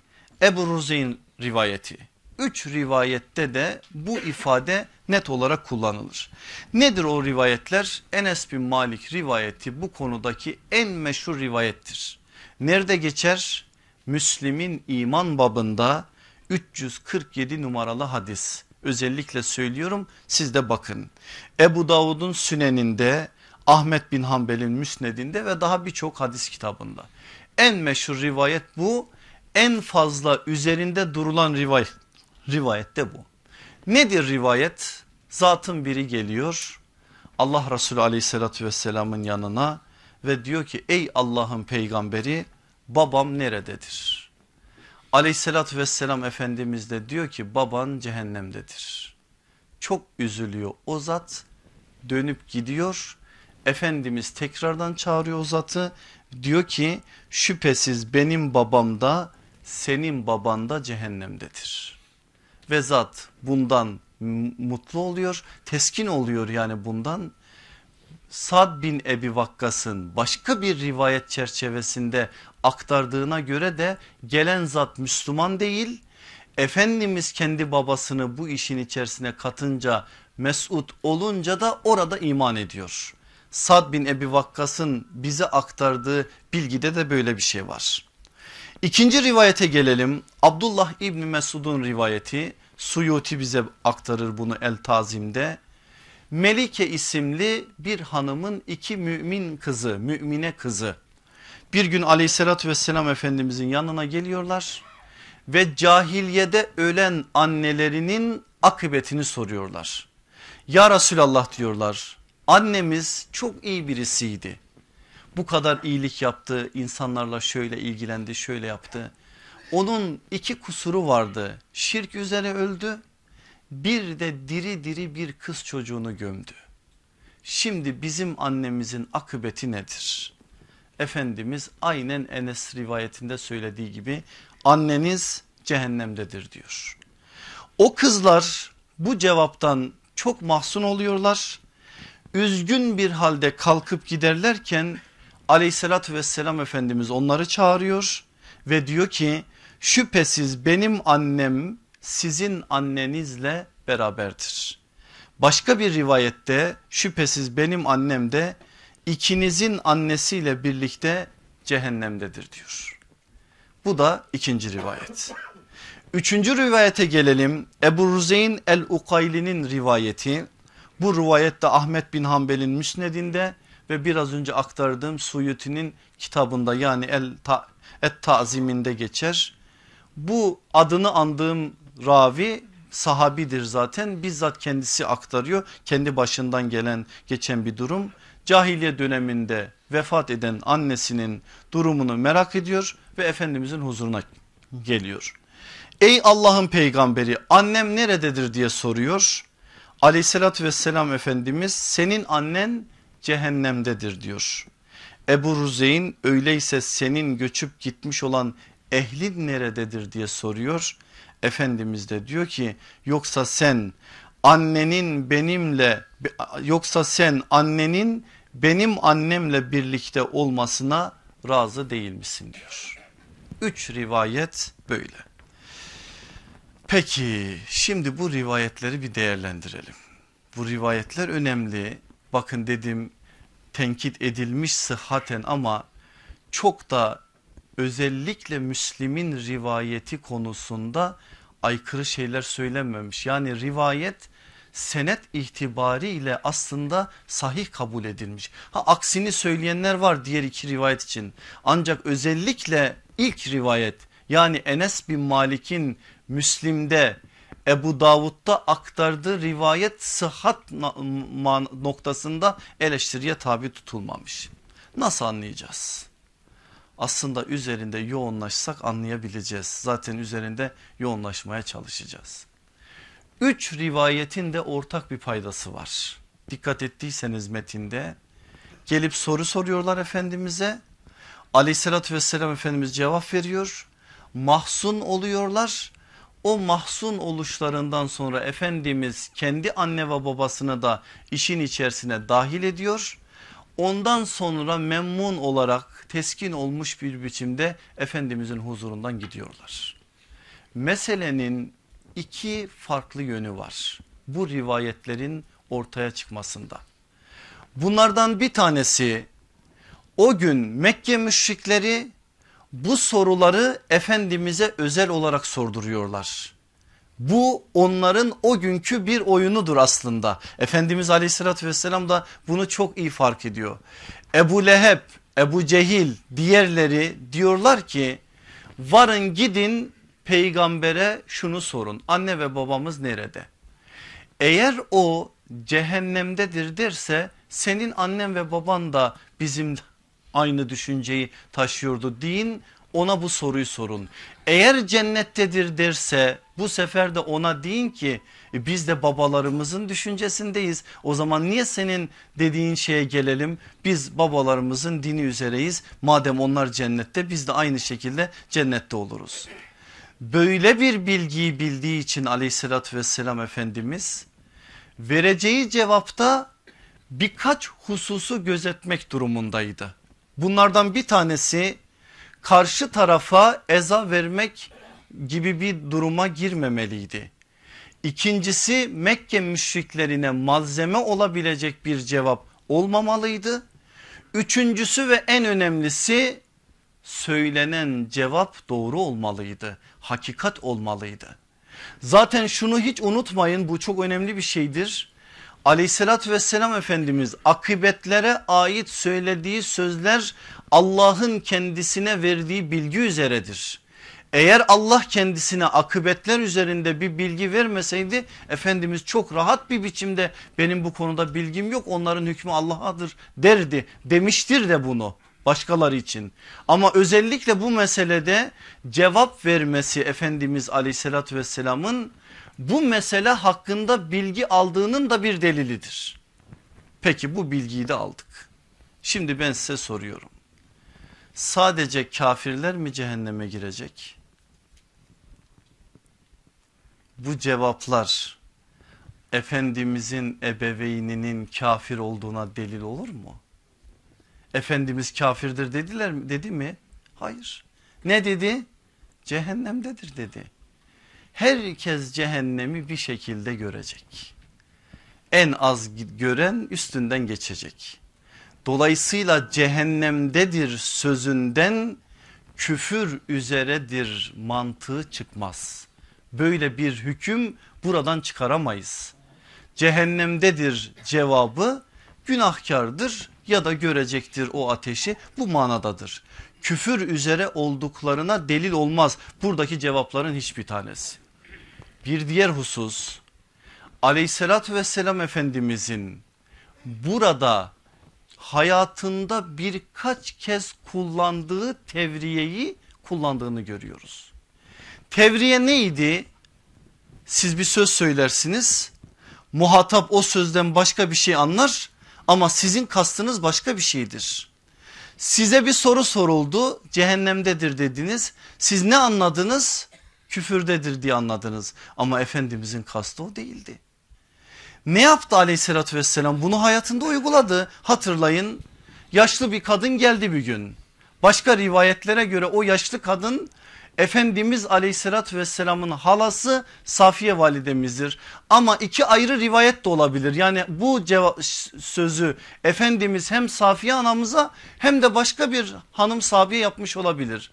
Ebu Ruzeyn rivayeti. Üç rivayette de bu ifade net olarak kullanılır. Nedir o rivayetler? Enes bin Malik rivayeti bu konudaki en meşhur rivayettir. Nerede geçer? Müslim'in iman babında 347 numaralı hadis. Özellikle söylüyorum siz de bakın. Ebu Davud'un süneninde, Ahmet bin Hanbel'in müsnedinde ve daha birçok hadis kitabında. En meşhur rivayet bu. En fazla üzerinde durulan rivayet, rivayet de bu. Nedir rivayet? Zatın biri geliyor Allah Resulü aleyhissalatü vesselamın yanına ve diyor ki ey Allah'ın peygamberi babam nerededir? Aleyhissalatü vesselam Efendimiz de diyor ki baban cehennemdedir. Çok üzülüyor o zat dönüp gidiyor. Efendimiz tekrardan çağırıyor zatı diyor ki şüphesiz benim babam da senin baban da cehennemdedir. Ve zat bundan mutlu oluyor teskin oluyor yani bundan. Sad bin Ebi Vakkas'ın başka bir rivayet çerçevesinde aktardığına göre de gelen zat Müslüman değil. Efendimiz kendi babasını bu işin içerisine katınca mesut olunca da orada iman ediyor. Sad bin Ebi Vakkas'ın bize aktardığı bilgide de böyle bir şey var. İkinci rivayete gelelim. Abdullah İbni Mesud'un rivayeti Suyuti bize aktarır bunu El Tazim'de. Melike isimli bir hanımın iki mümin kızı, mümine kızı bir gün aleyhissalatü vesselam efendimizin yanına geliyorlar ve cahiliyede ölen annelerinin akıbetini soruyorlar. Ya Resulallah diyorlar annemiz çok iyi birisiydi. Bu kadar iyilik yaptı insanlarla şöyle ilgilendi şöyle yaptı. Onun iki kusuru vardı şirk üzere öldü bir de diri diri bir kız çocuğunu gömdü. Şimdi bizim annemizin akıbeti nedir? Efendimiz aynen Enes rivayetinde söylediği gibi anneniz cehennemdedir diyor. O kızlar bu cevaptan çok mahzun oluyorlar. Üzgün bir halde kalkıp giderlerken aleyhissalatü vesselam Efendimiz onları çağırıyor ve diyor ki şüphesiz benim annem sizin annenizle beraberdir. Başka bir rivayette şüphesiz benim annem de ikinizin annesiyle birlikte cehennemdedir diyor. Bu da ikinci rivayet. Üçüncü rivayete gelelim. Ebu Ruzeyn el-Ukayli'nin rivayeti. Bu rivayette Ahmet bin Hanbel'in müsnedinde ve biraz önce aktardığım Suyuti'nin kitabında yani El Ta Et Taziminde geçer. Bu adını andığım ravi sahabidir zaten bizzat kendisi aktarıyor. Kendi başından gelen geçen bir durum. Cahiliye döneminde vefat eden annesinin durumunu merak ediyor ve Efendimizin huzuruna geliyor. Ey Allah'ın peygamberi annem nerededir diye soruyor. Aleyhissalatü vesselam Efendimiz senin annen cehennemdedir diyor. Ebu Ruzeyn öyleyse senin göçüp gitmiş olan ehlin nerededir diye soruyor. Efendimiz de diyor ki yoksa sen annenin benimle yoksa sen annenin benim annemle birlikte olmasına razı değil misin diyor. Üç rivayet böyle. Peki şimdi bu rivayetleri bir değerlendirelim. Bu rivayetler önemli. Bakın dedim tenkit edilmiş sıhhaten ama çok da özellikle Müslim'in rivayeti konusunda aykırı şeyler söylenmemiş. Yani rivayet senet itibariyle aslında sahih kabul edilmiş. Ha aksini söyleyenler var diğer iki rivayet için. Ancak özellikle ilk rivayet yani Enes bin Malik'in Müslim'de Ebu Davud'da aktardığı rivayet sıhhat noktasında eleştiriye tabi tutulmamış. Nasıl anlayacağız? Aslında üzerinde yoğunlaşsak anlayabileceğiz. Zaten üzerinde yoğunlaşmaya çalışacağız. Üç rivayetin de ortak bir paydası var. Dikkat ettiyseniz metinde gelip soru soruyorlar Efendimiz'e. Aleyhissalatü vesselam Efendimiz cevap veriyor. Mahzun oluyorlar. O mahzun oluşlarından sonra Efendimiz kendi anne ve babasını da işin içerisine dahil ediyor. Ondan sonra memnun olarak teskin olmuş bir biçimde Efendimizin huzurundan gidiyorlar. Meselenin iki farklı yönü var. bu rivayetlerin ortaya çıkmasında. Bunlardan bir tanesi o gün Mekke müşrikleri bu soruları Efendimiz'e özel olarak sorduruyorlar. Bu onların o günkü bir oyunudur aslında. Efendimiz aleyhissalatü vesselam da bunu çok iyi fark ediyor. Ebu Leheb, Ebu Cehil diğerleri diyorlar ki varın gidin peygambere şunu sorun anne ve babamız nerede? Eğer o cehennemdedir derse senin annen ve baban da bizim aynı düşünceyi taşıyordu deyin ona bu soruyu sorun. Eğer cennettedir derse bu sefer de ona deyin ki e, biz de babalarımızın düşüncesindeyiz. O zaman niye senin dediğin şeye gelelim biz babalarımızın dini üzereyiz. Madem onlar cennette biz de aynı şekilde cennette oluruz. Böyle bir bilgiyi bildiği için aleyhissalatü vesselam Efendimiz vereceği cevapta birkaç hususu gözetmek durumundaydı. Bunlardan bir tanesi karşı tarafa eza vermek gibi bir duruma girmemeliydi. İkincisi Mekke müşriklerine malzeme olabilecek bir cevap olmamalıydı. Üçüncüsü ve en önemlisi söylenen cevap doğru olmalıydı. Hakikat olmalıydı. Zaten şunu hiç unutmayın bu çok önemli bir şeydir. Aleyhissalatü vesselam Efendimiz akıbetlere ait söylediği sözler Allah'ın kendisine verdiği bilgi üzeredir. Eğer Allah kendisine akıbetler üzerinde bir bilgi vermeseydi Efendimiz çok rahat bir biçimde benim bu konuda bilgim yok onların hükmü Allah'adır derdi demiştir de bunu başkaları için. Ama özellikle bu meselede cevap vermesi Efendimiz aleyhissalatü vesselamın bu mesele hakkında bilgi aldığının da bir delilidir. Peki bu bilgiyi de aldık. Şimdi ben size soruyorum. Sadece kafirler mi cehenneme girecek? Bu cevaplar Efendimizin ebeveyninin kafir olduğuna delil olur mu? Efendimiz kafirdir dediler mi? Dedi mi? Hayır. Ne dedi? Cehennemdedir dedi herkes cehennemi bir şekilde görecek. En az gören üstünden geçecek. Dolayısıyla cehennemdedir sözünden küfür üzeredir mantığı çıkmaz. Böyle bir hüküm buradan çıkaramayız. Cehennemdedir cevabı günahkardır ya da görecektir o ateşi bu manadadır. Küfür üzere olduklarına delil olmaz buradaki cevapların hiçbir tanesi. Bir diğer husus aleyhissalatü vesselam efendimizin burada hayatında birkaç kez kullandığı tevriyeyi kullandığını görüyoruz. Tevriye neydi? Siz bir söz söylersiniz muhatap o sözden başka bir şey anlar ama sizin kastınız başka bir şeydir. Size bir soru soruldu cehennemdedir dediniz siz ne anladınız? Küfürdedir diye anladınız. Ama Efendimizin kastı o değildi. Ne yaptı aleyhissalatü vesselam bunu hayatında uyguladı. Hatırlayın yaşlı bir kadın geldi bir gün. Başka rivayetlere göre o yaşlı kadın Efendimiz aleyhissalatü vesselamın halası Safiye validemizdir. Ama iki ayrı rivayet de olabilir. Yani bu sözü Efendimiz hem Safiye anamıza hem de başka bir hanım sahabiye yapmış olabilir.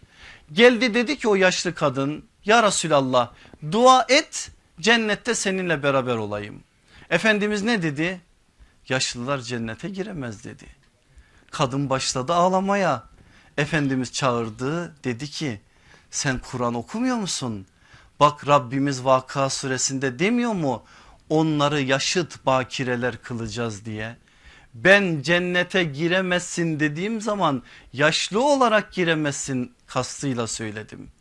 Geldi dedi ki o yaşlı kadın ya Resulallah dua et cennette seninle beraber olayım. Efendimiz ne dedi? Yaşlılar cennete giremez dedi. Kadın başladı ağlamaya. Efendimiz çağırdı dedi ki sen Kur'an okumuyor musun? Bak Rabbimiz Vaka suresinde demiyor mu? Onları yaşıt bakireler kılacağız diye. Ben cennete giremezsin dediğim zaman yaşlı olarak giremezsin kastıyla söyledim.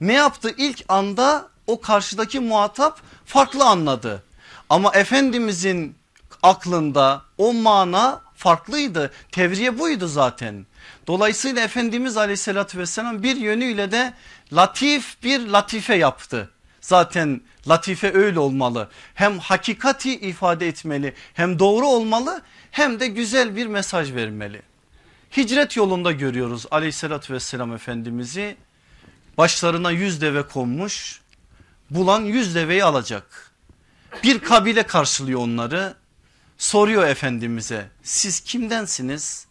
Ne yaptı ilk anda o karşıdaki muhatap farklı anladı. Ama Efendimizin aklında o mana farklıydı. Tevriye buydu zaten. Dolayısıyla Efendimiz aleyhissalatü vesselam bir yönüyle de latif bir latife yaptı. Zaten latife öyle olmalı. Hem hakikati ifade etmeli hem doğru olmalı hem de güzel bir mesaj vermeli. Hicret yolunda görüyoruz aleyhissalatü vesselam Efendimiz'i başlarına yüz deve konmuş bulan yüz deveyi alacak. Bir kabile karşılıyor onları. Soruyor Efendimiz'e siz kimdensiniz?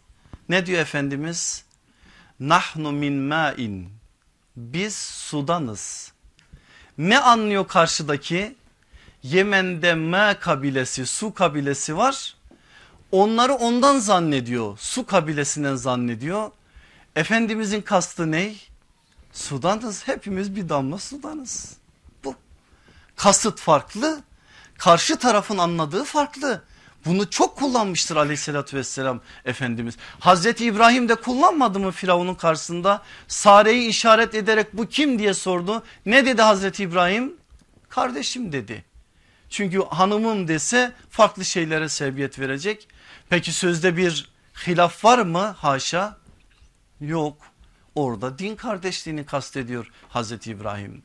Ne diyor Efendimiz? Nahnu min ma'in. Biz sudanız. Ne anlıyor karşıdaki? Yemen'de Ma kabilesi su kabilesi var. Onları ondan zannediyor. Su kabilesinden zannediyor. Efendimizin kastı ne? Sudanız hepimiz bir damla sudanız. Bu kasıt farklı. Karşı tarafın anladığı farklı. Bunu çok kullanmıştır aleyhissalatü vesselam Efendimiz. Hazreti İbrahim de kullanmadı mı Firavun'un karşısında? Sare'yi işaret ederek bu kim diye sordu. Ne dedi Hazreti İbrahim? Kardeşim dedi. Çünkü hanımım dese farklı şeylere sebebiyet verecek. Peki sözde bir hilaf var mı? Haşa yok. Orada din kardeşliğini kastediyor Hazreti İbrahim.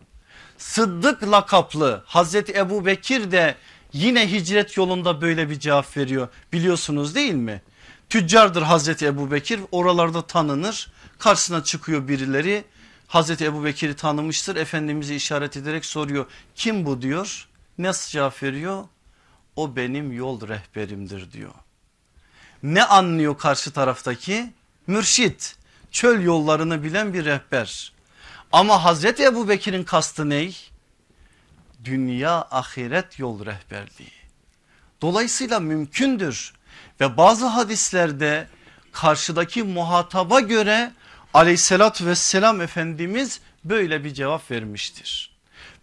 Sıddık lakaplı Hazreti Ebu Bekir de yine hicret yolunda böyle bir cevap veriyor. Biliyorsunuz değil mi? Tüccardır Hazreti Ebu Bekir oralarda tanınır karşısına çıkıyor birileri. Hazreti Ebu Bekir'i tanımıştır Efendimiz'i işaret ederek soruyor kim bu? diyor. Nasıl cevap veriyor? O benim yol rehberimdir diyor. Ne anlıyor karşı taraftaki? Mürşit çöl yollarını bilen bir rehber ama Hazreti Ebu Bekir'in kastı ney? Dünya ahiret yol rehberliği. Dolayısıyla mümkündür ve bazı hadislerde karşıdaki muhataba göre aleyhissalatü vesselam Efendimiz böyle bir cevap vermiştir.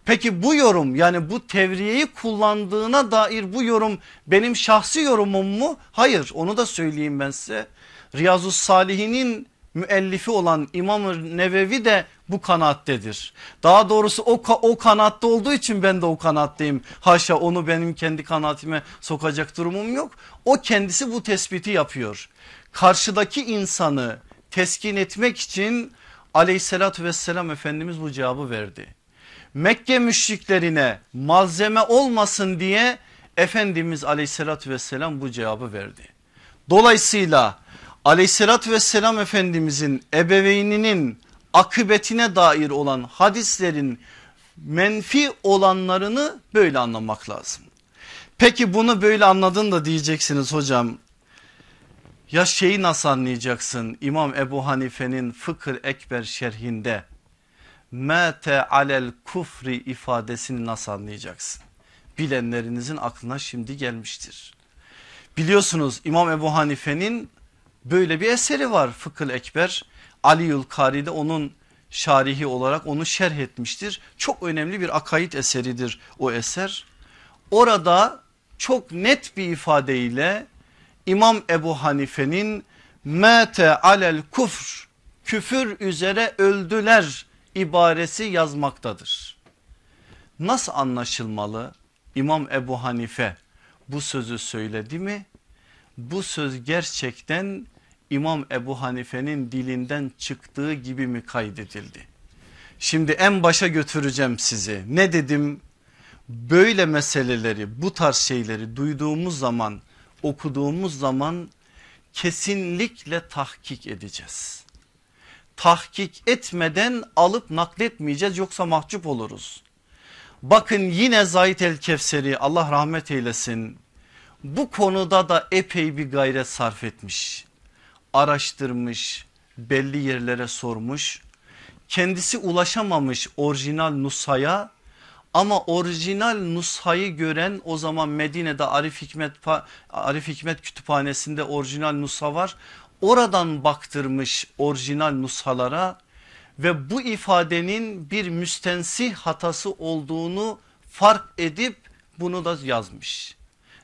Peki bu yorum yani bu tevriyeyi kullandığına dair bu yorum benim şahsi yorumum mu? Hayır onu da söyleyeyim ben size. Riyazu Salihin'in müellifi olan İmam Nevevi de bu kanaattedir. Daha doğrusu o, o kanaatte olduğu için ben de o kanaatteyim. Haşa onu benim kendi kanaatime sokacak durumum yok. O kendisi bu tespiti yapıyor. Karşıdaki insanı teskin etmek için aleyhissalatü vesselam Efendimiz bu cevabı verdi. Mekke müşriklerine malzeme olmasın diye Efendimiz aleyhissalatü vesselam bu cevabı verdi. Dolayısıyla aleyhissalatü vesselam Efendimizin ebeveyninin akıbetine dair olan hadislerin menfi olanlarını böyle anlamak lazım. Peki bunu böyle anladın da diyeceksiniz hocam. Ya şeyi nasıl anlayacaksın? İmam Ebu Hanife'nin Fıkır Ekber şerhinde mete alel kufri ifadesini nasıl anlayacaksın? Bilenlerinizin aklına şimdi gelmiştir. Biliyorsunuz İmam Ebu Hanife'nin böyle bir eseri var Fıkıl Ekber. Aliül Kari'de onun şarihi olarak onu şerh etmiştir. Çok önemli bir akaid eseridir o eser. Orada çok net bir ifadeyle İmam Ebu Hanife'nin mete alel kufr küfür üzere öldüler ibaresi yazmaktadır. Nasıl anlaşılmalı? İmam Ebu Hanife bu sözü söyledi mi? Bu söz gerçekten İmam Ebu Hanife'nin dilinden çıktığı gibi mi kaydedildi? Şimdi en başa götüreceğim sizi. Ne dedim? Böyle meseleleri bu tarz şeyleri duyduğumuz zaman okuduğumuz zaman kesinlikle tahkik edeceğiz. Tahkik etmeden alıp nakletmeyeceğiz yoksa mahcup oluruz. Bakın yine Zahid el Kevseri Allah rahmet eylesin bu konuda da epey bir gayret sarf etmiş. Araştırmış belli yerlere sormuş. Kendisi ulaşamamış orijinal Nusa'ya ama orijinal Nusa'yı gören o zaman Medine'de Arif Hikmet, Arif Hikmet kütüphanesinde orijinal Nusa var. Oradan baktırmış orijinal Nushalara ve bu ifadenin bir müstensih hatası olduğunu fark edip bunu da yazmış.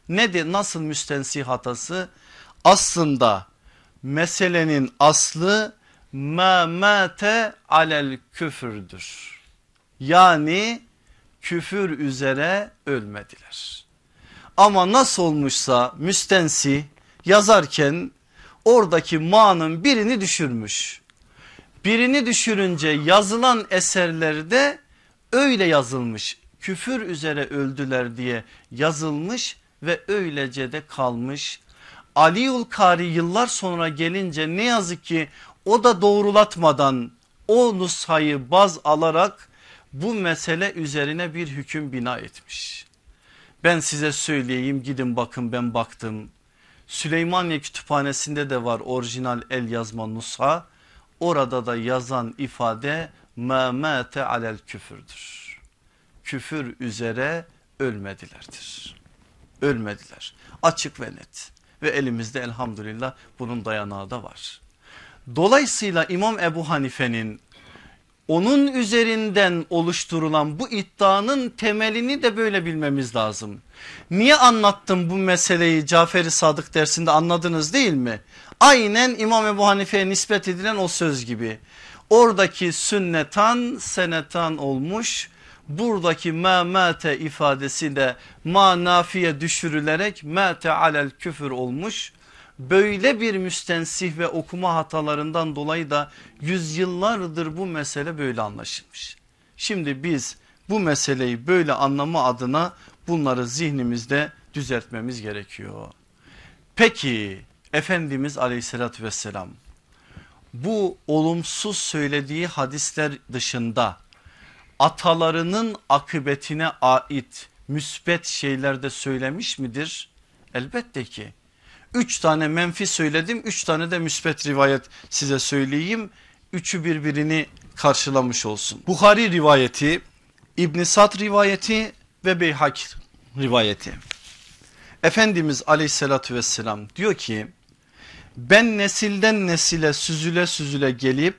Nedir nasıl müstensih hatası? Aslında meselenin aslı ma mate alel küfürdür. Yani küfür üzere ölmediler. Ama nasıl olmuşsa müstensi yazarken oradaki ma'nın birini düşürmüş. Birini düşürünce yazılan eserlerde öyle yazılmış. Küfür üzere öldüler diye yazılmış ve öylece de kalmış. Aliül Kari yıllar sonra gelince ne yazık ki o da doğrulatmadan o nushayı baz alarak bu mesele üzerine bir hüküm bina etmiş. Ben size söyleyeyim gidin bakın ben baktım. Süleymaniye kütüphanesinde de var orijinal el yazma nusha. Orada da yazan ifade memete alel küfürdür. Küfür üzere ölmedilerdir. Ölmediler. Açık ve net. Ve elimizde elhamdülillah bunun dayanağı da var. Dolayısıyla İmam Ebu Hanife'nin onun üzerinden oluşturulan bu iddianın temelini de böyle bilmemiz lazım. Niye anlattım bu meseleyi Caferi Sadık dersinde anladınız değil mi? Aynen İmam Ebu Hanife'ye nispet edilen o söz gibi. Oradaki sünnetan senetan olmuş buradaki ma mate ifadesi de ma nafiye düşürülerek mate alel küfür olmuş. Böyle bir müstensih ve okuma hatalarından dolayı da yüzyıllardır bu mesele böyle anlaşılmış. Şimdi biz bu meseleyi böyle anlama adına bunları zihnimizde düzeltmemiz gerekiyor. Peki Efendimiz aleyhissalatü vesselam bu olumsuz söylediği hadisler dışında atalarının akıbetine ait müspet şeyler de söylemiş midir? Elbette ki. Üç tane menfi söyledim üç tane de müspet rivayet size söyleyeyim. Üçü birbirini karşılamış olsun. Bukhari rivayeti, İbn Sad rivayeti ve Beyhak rivayeti. Efendimiz aleyhissalatü vesselam diyor ki ben nesilden nesile süzüle süzüle gelip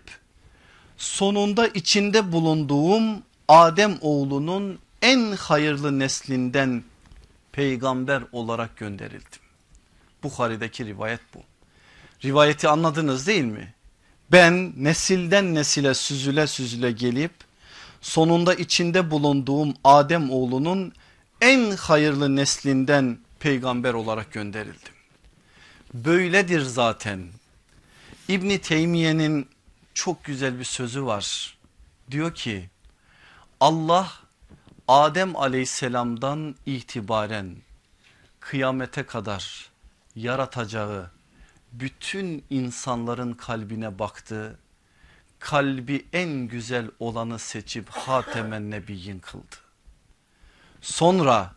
sonunda içinde bulunduğum Adem oğlunun en hayırlı neslinden peygamber olarak gönderildim. Bukhari'deki rivayet bu. Rivayeti anladınız değil mi? Ben nesilden nesile süzüle süzüle gelip sonunda içinde bulunduğum Adem oğlunun en hayırlı neslinden peygamber olarak gönderildim. Böyledir zaten. İbni Teymiye'nin çok güzel bir sözü var. Diyor ki Allah Adem aleyhisselamdan itibaren kıyamete kadar yaratacağı bütün insanların kalbine baktı. Kalbi en güzel olanı seçip hatemen nebiyyin kıldı. Sonra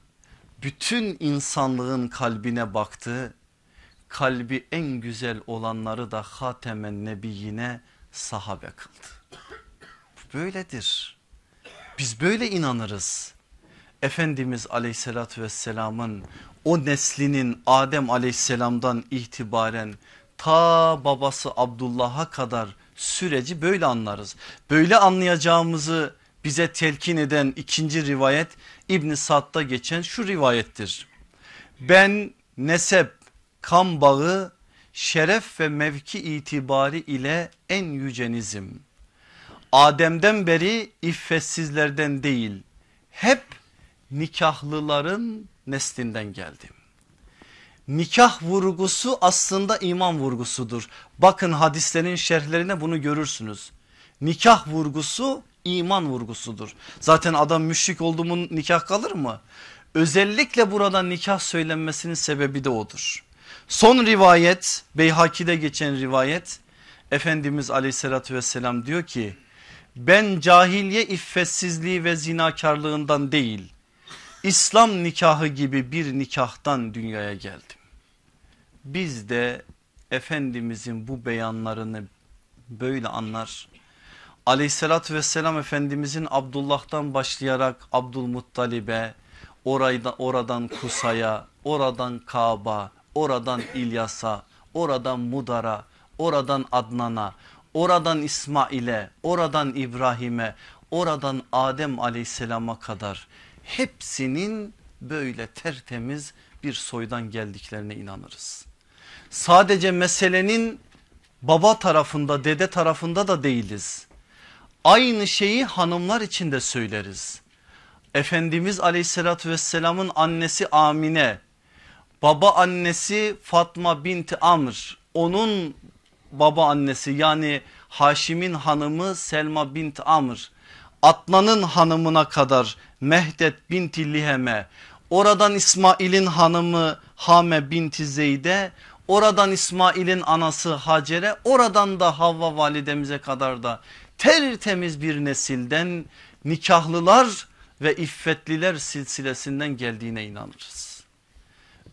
bütün insanlığın kalbine baktı. Kalbi en güzel olanları da hatemen nebiyine sahabe kıldı. Böyledir. Biz böyle inanırız. Efendimiz aleyhissalatü vesselamın o neslinin Adem aleyhisselamdan itibaren ta babası Abdullah'a kadar süreci böyle anlarız. Böyle anlayacağımızı bize telkin eden ikinci rivayet İbn Sad'da geçen şu rivayettir. Ben nesep, kan bağı, şeref ve mevki itibari ile en yücenizim. Adem'den beri iffetsizlerden değil hep nikahlıların neslinden geldim. Nikah vurgusu aslında iman vurgusudur. Bakın hadislerin şerhlerine bunu görürsünüz. Nikah vurgusu iman vurgusudur. Zaten adam müşrik olduğumun nikah kalır mı? Özellikle burada nikah söylenmesinin sebebi de odur. Son rivayet Beyhaki'de geçen rivayet Efendimiz aleyhissalatü vesselam diyor ki ben cahiliye iffetsizliği ve zinakarlığından değil İslam nikahı gibi bir nikahtan dünyaya geldim. Biz de Efendimizin bu beyanlarını böyle anlar. Aleyhissalatü vesselam Efendimizin Abdullah'tan başlayarak Abdülmuttalib'e, orayda, oradan Kusa'ya, oradan Kaaba, oradan İlyas'a, oradan Mudar'a, oradan Adnan'a, oradan İsmail'e, oradan İbrahim'e, oradan Adem aleyhisselama kadar hepsinin böyle tertemiz bir soydan geldiklerine inanırız. Sadece meselenin baba tarafında dede tarafında da değiliz. Aynı şeyi hanımlar için de söyleriz. Efendimiz aleyhissalatü vesselamın annesi Amine, baba annesi Fatma binti Amr, onun baba annesi yani Haşim'in hanımı Selma binti Amr, Atnan'ın hanımına kadar Mehdet binti Liheme, oradan İsmail'in hanımı Hame binti Zeyde, oradan İsmail'in anası Hacer'e, oradan da Havva validemize kadar da tertemiz bir nesilden nikahlılar ve iffetliler silsilesinden geldiğine inanırız.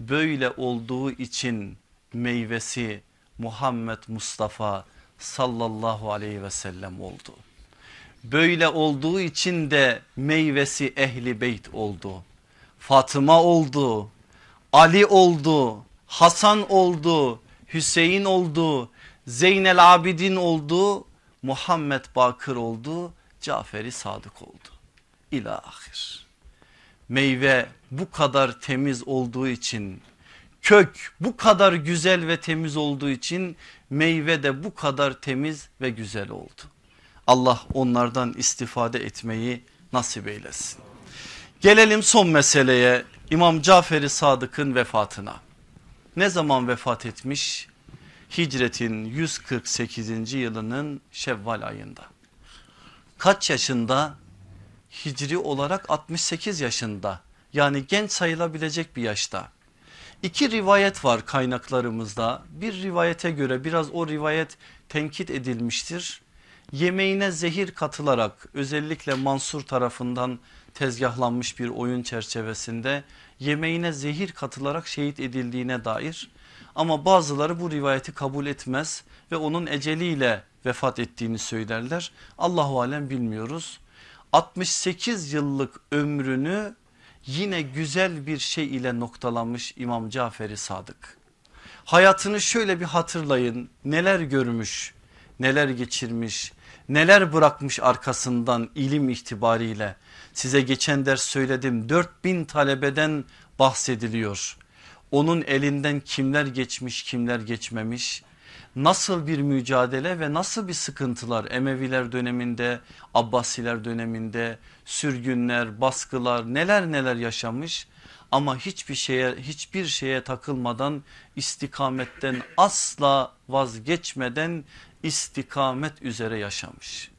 Böyle olduğu için meyvesi Muhammed Mustafa sallallahu aleyhi ve sellem oldu. Böyle olduğu için de meyvesi ehli beyt oldu. Fatıma oldu, Ali oldu, Hasan oldu, Hüseyin oldu, Zeynel Abidin oldu, Muhammed Bakır oldu, Caferi Sadık oldu. İla ahir. Meyve bu kadar temiz olduğu için kök bu kadar güzel ve temiz olduğu için meyve de bu kadar temiz ve güzel oldu. Allah onlardan istifade etmeyi nasip eylesin. Gelelim son meseleye İmam Caferi Sadık'ın vefatına. Ne zaman vefat etmiş? Hicretin 148. yılının Şevval ayında. Kaç yaşında? Hicri olarak 68 yaşında. Yani genç sayılabilecek bir yaşta. İki rivayet var kaynaklarımızda. Bir rivayete göre biraz o rivayet tenkit edilmiştir. Yemeğine zehir katılarak özellikle Mansur tarafından tezgahlanmış bir oyun çerçevesinde yemeğine zehir katılarak şehit edildiğine dair ama bazıları bu rivayeti kabul etmez ve onun eceliyle vefat ettiğini söylerler. Allahu alem bilmiyoruz. 68 yıllık ömrünü yine güzel bir şey ile noktalamış İmam Caferi Sadık. Hayatını şöyle bir hatırlayın neler görmüş neler geçirmiş neler bırakmış arkasından ilim itibariyle size geçen ders söyledim 4000 talebeden bahsediliyor. Onun elinden kimler geçmiş kimler geçmemiş nasıl bir mücadele ve nasıl bir sıkıntılar Emeviler döneminde Abbasiler döneminde sürgünler baskılar neler neler yaşamış ama hiçbir şeye hiçbir şeye takılmadan istikametten asla vazgeçmeden istikamet üzere yaşamış.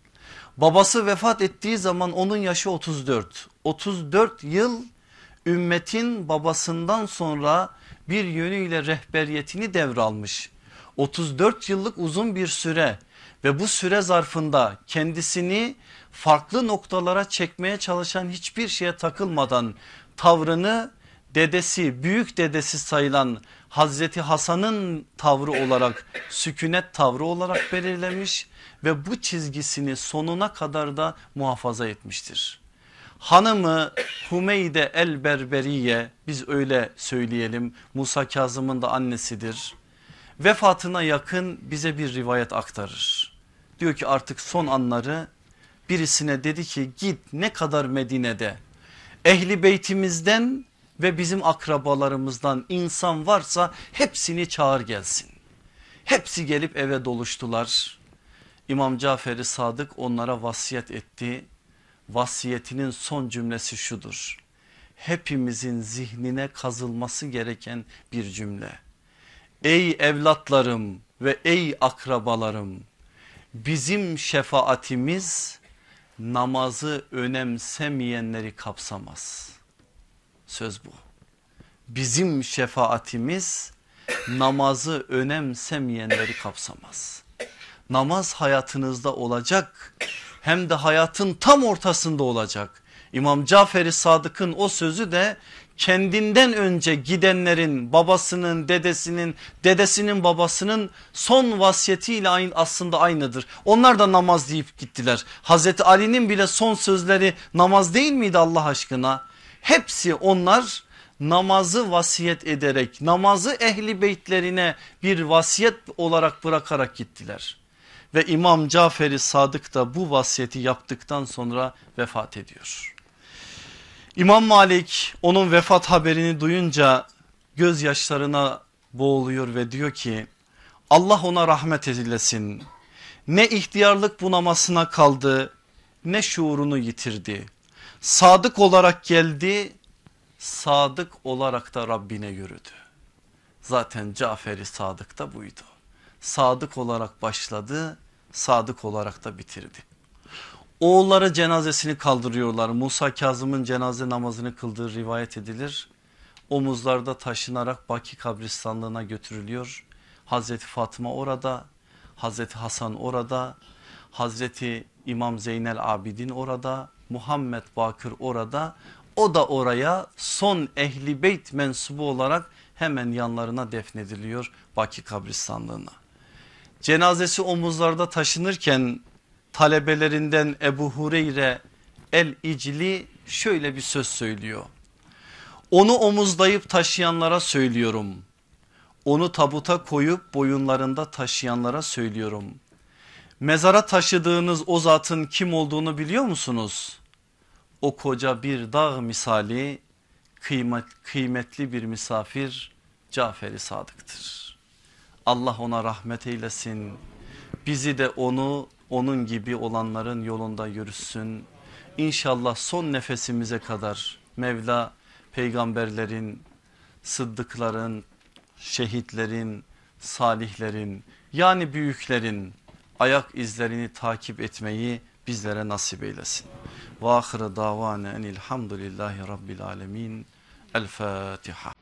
Babası vefat ettiği zaman onun yaşı 34. 34 yıl ümmetin babasından sonra bir yönüyle rehberiyetini devralmış. 34 yıllık uzun bir süre ve bu süre zarfında kendisini farklı noktalara çekmeye çalışan hiçbir şeye takılmadan tavrını dedesi büyük dedesi sayılan Hazreti Hasan'ın tavrı olarak sükunet tavrı olarak belirlemiş ve bu çizgisini sonuna kadar da muhafaza etmiştir. Hanımı Humeyde el Berberiye biz öyle söyleyelim Musa Kazım'ın da annesidir. Vefatına yakın bize bir rivayet aktarır. Diyor ki artık son anları birisine dedi ki git ne kadar Medine'de ehli beytimizden ve bizim akrabalarımızdan insan varsa hepsini çağır gelsin. Hepsi gelip eve doluştular. İmam Caferi Sadık onlara vasiyet etti. Vasiyetinin son cümlesi şudur. Hepimizin zihnine kazılması gereken bir cümle. Ey evlatlarım ve ey akrabalarım bizim şefaatimiz namazı önemsemeyenleri kapsamaz. Söz bu. Bizim şefaatimiz namazı önemsemeyenleri kapsamaz. Namaz hayatınızda olacak hem de hayatın tam ortasında olacak. İmam Caferi Sadık'ın o sözü de kendinden önce gidenlerin babasının dedesinin dedesinin babasının son vasiyetiyle aslında aynıdır. Onlar da namaz deyip gittiler. Hazreti Ali'nin bile son sözleri namaz değil miydi Allah aşkına? Hepsi onlar namazı vasiyet ederek namazı ehli beytlerine bir vasiyet olarak bırakarak gittiler. Ve İmam Caferi Sadık da bu vasiyeti yaptıktan sonra vefat ediyor. İmam Malik onun vefat haberini duyunca gözyaşlarına boğuluyor ve diyor ki Allah ona rahmet edilesin. Ne ihtiyarlık bunamasına kaldı ne şuurunu yitirdi. Sadık olarak geldi sadık olarak da Rabbine yürüdü. Zaten Caferi Sadık da buydu. Sadık olarak başladı sadık olarak da bitirdi. Oğulları cenazesini kaldırıyorlar. Musa Kazım'ın cenaze namazını kıldığı rivayet edilir. Omuzlarda taşınarak Baki kabristanlığına götürülüyor. Hazreti Fatıma orada, Hazreti Hasan orada, Hazreti İmam Zeynel Abidin orada, Muhammed Bakır orada o da oraya son ehli beyt mensubu olarak hemen yanlarına defnediliyor Baki kabristanlığına. Cenazesi omuzlarda taşınırken talebelerinden Ebu Hureyre el İcli şöyle bir söz söylüyor. Onu omuzlayıp taşıyanlara söylüyorum. Onu tabuta koyup boyunlarında taşıyanlara söylüyorum. Mezara taşıdığınız o zatın kim olduğunu biliyor musunuz? O koca bir dağ misali kıymet, kıymetli bir misafir Caferi Sadık'tır. Allah ona rahmet eylesin. Bizi de onu onun gibi olanların yolunda yürüsün. İnşallah son nefesimize kadar Mevla peygamberlerin, sıddıkların, şehitlerin, salihlerin yani büyüklerin ayak izlerini takip etmeyi bizlere nasip eylesin. Ve ahire davane enilhamdülillahi rabbil alemin. El Fatiha.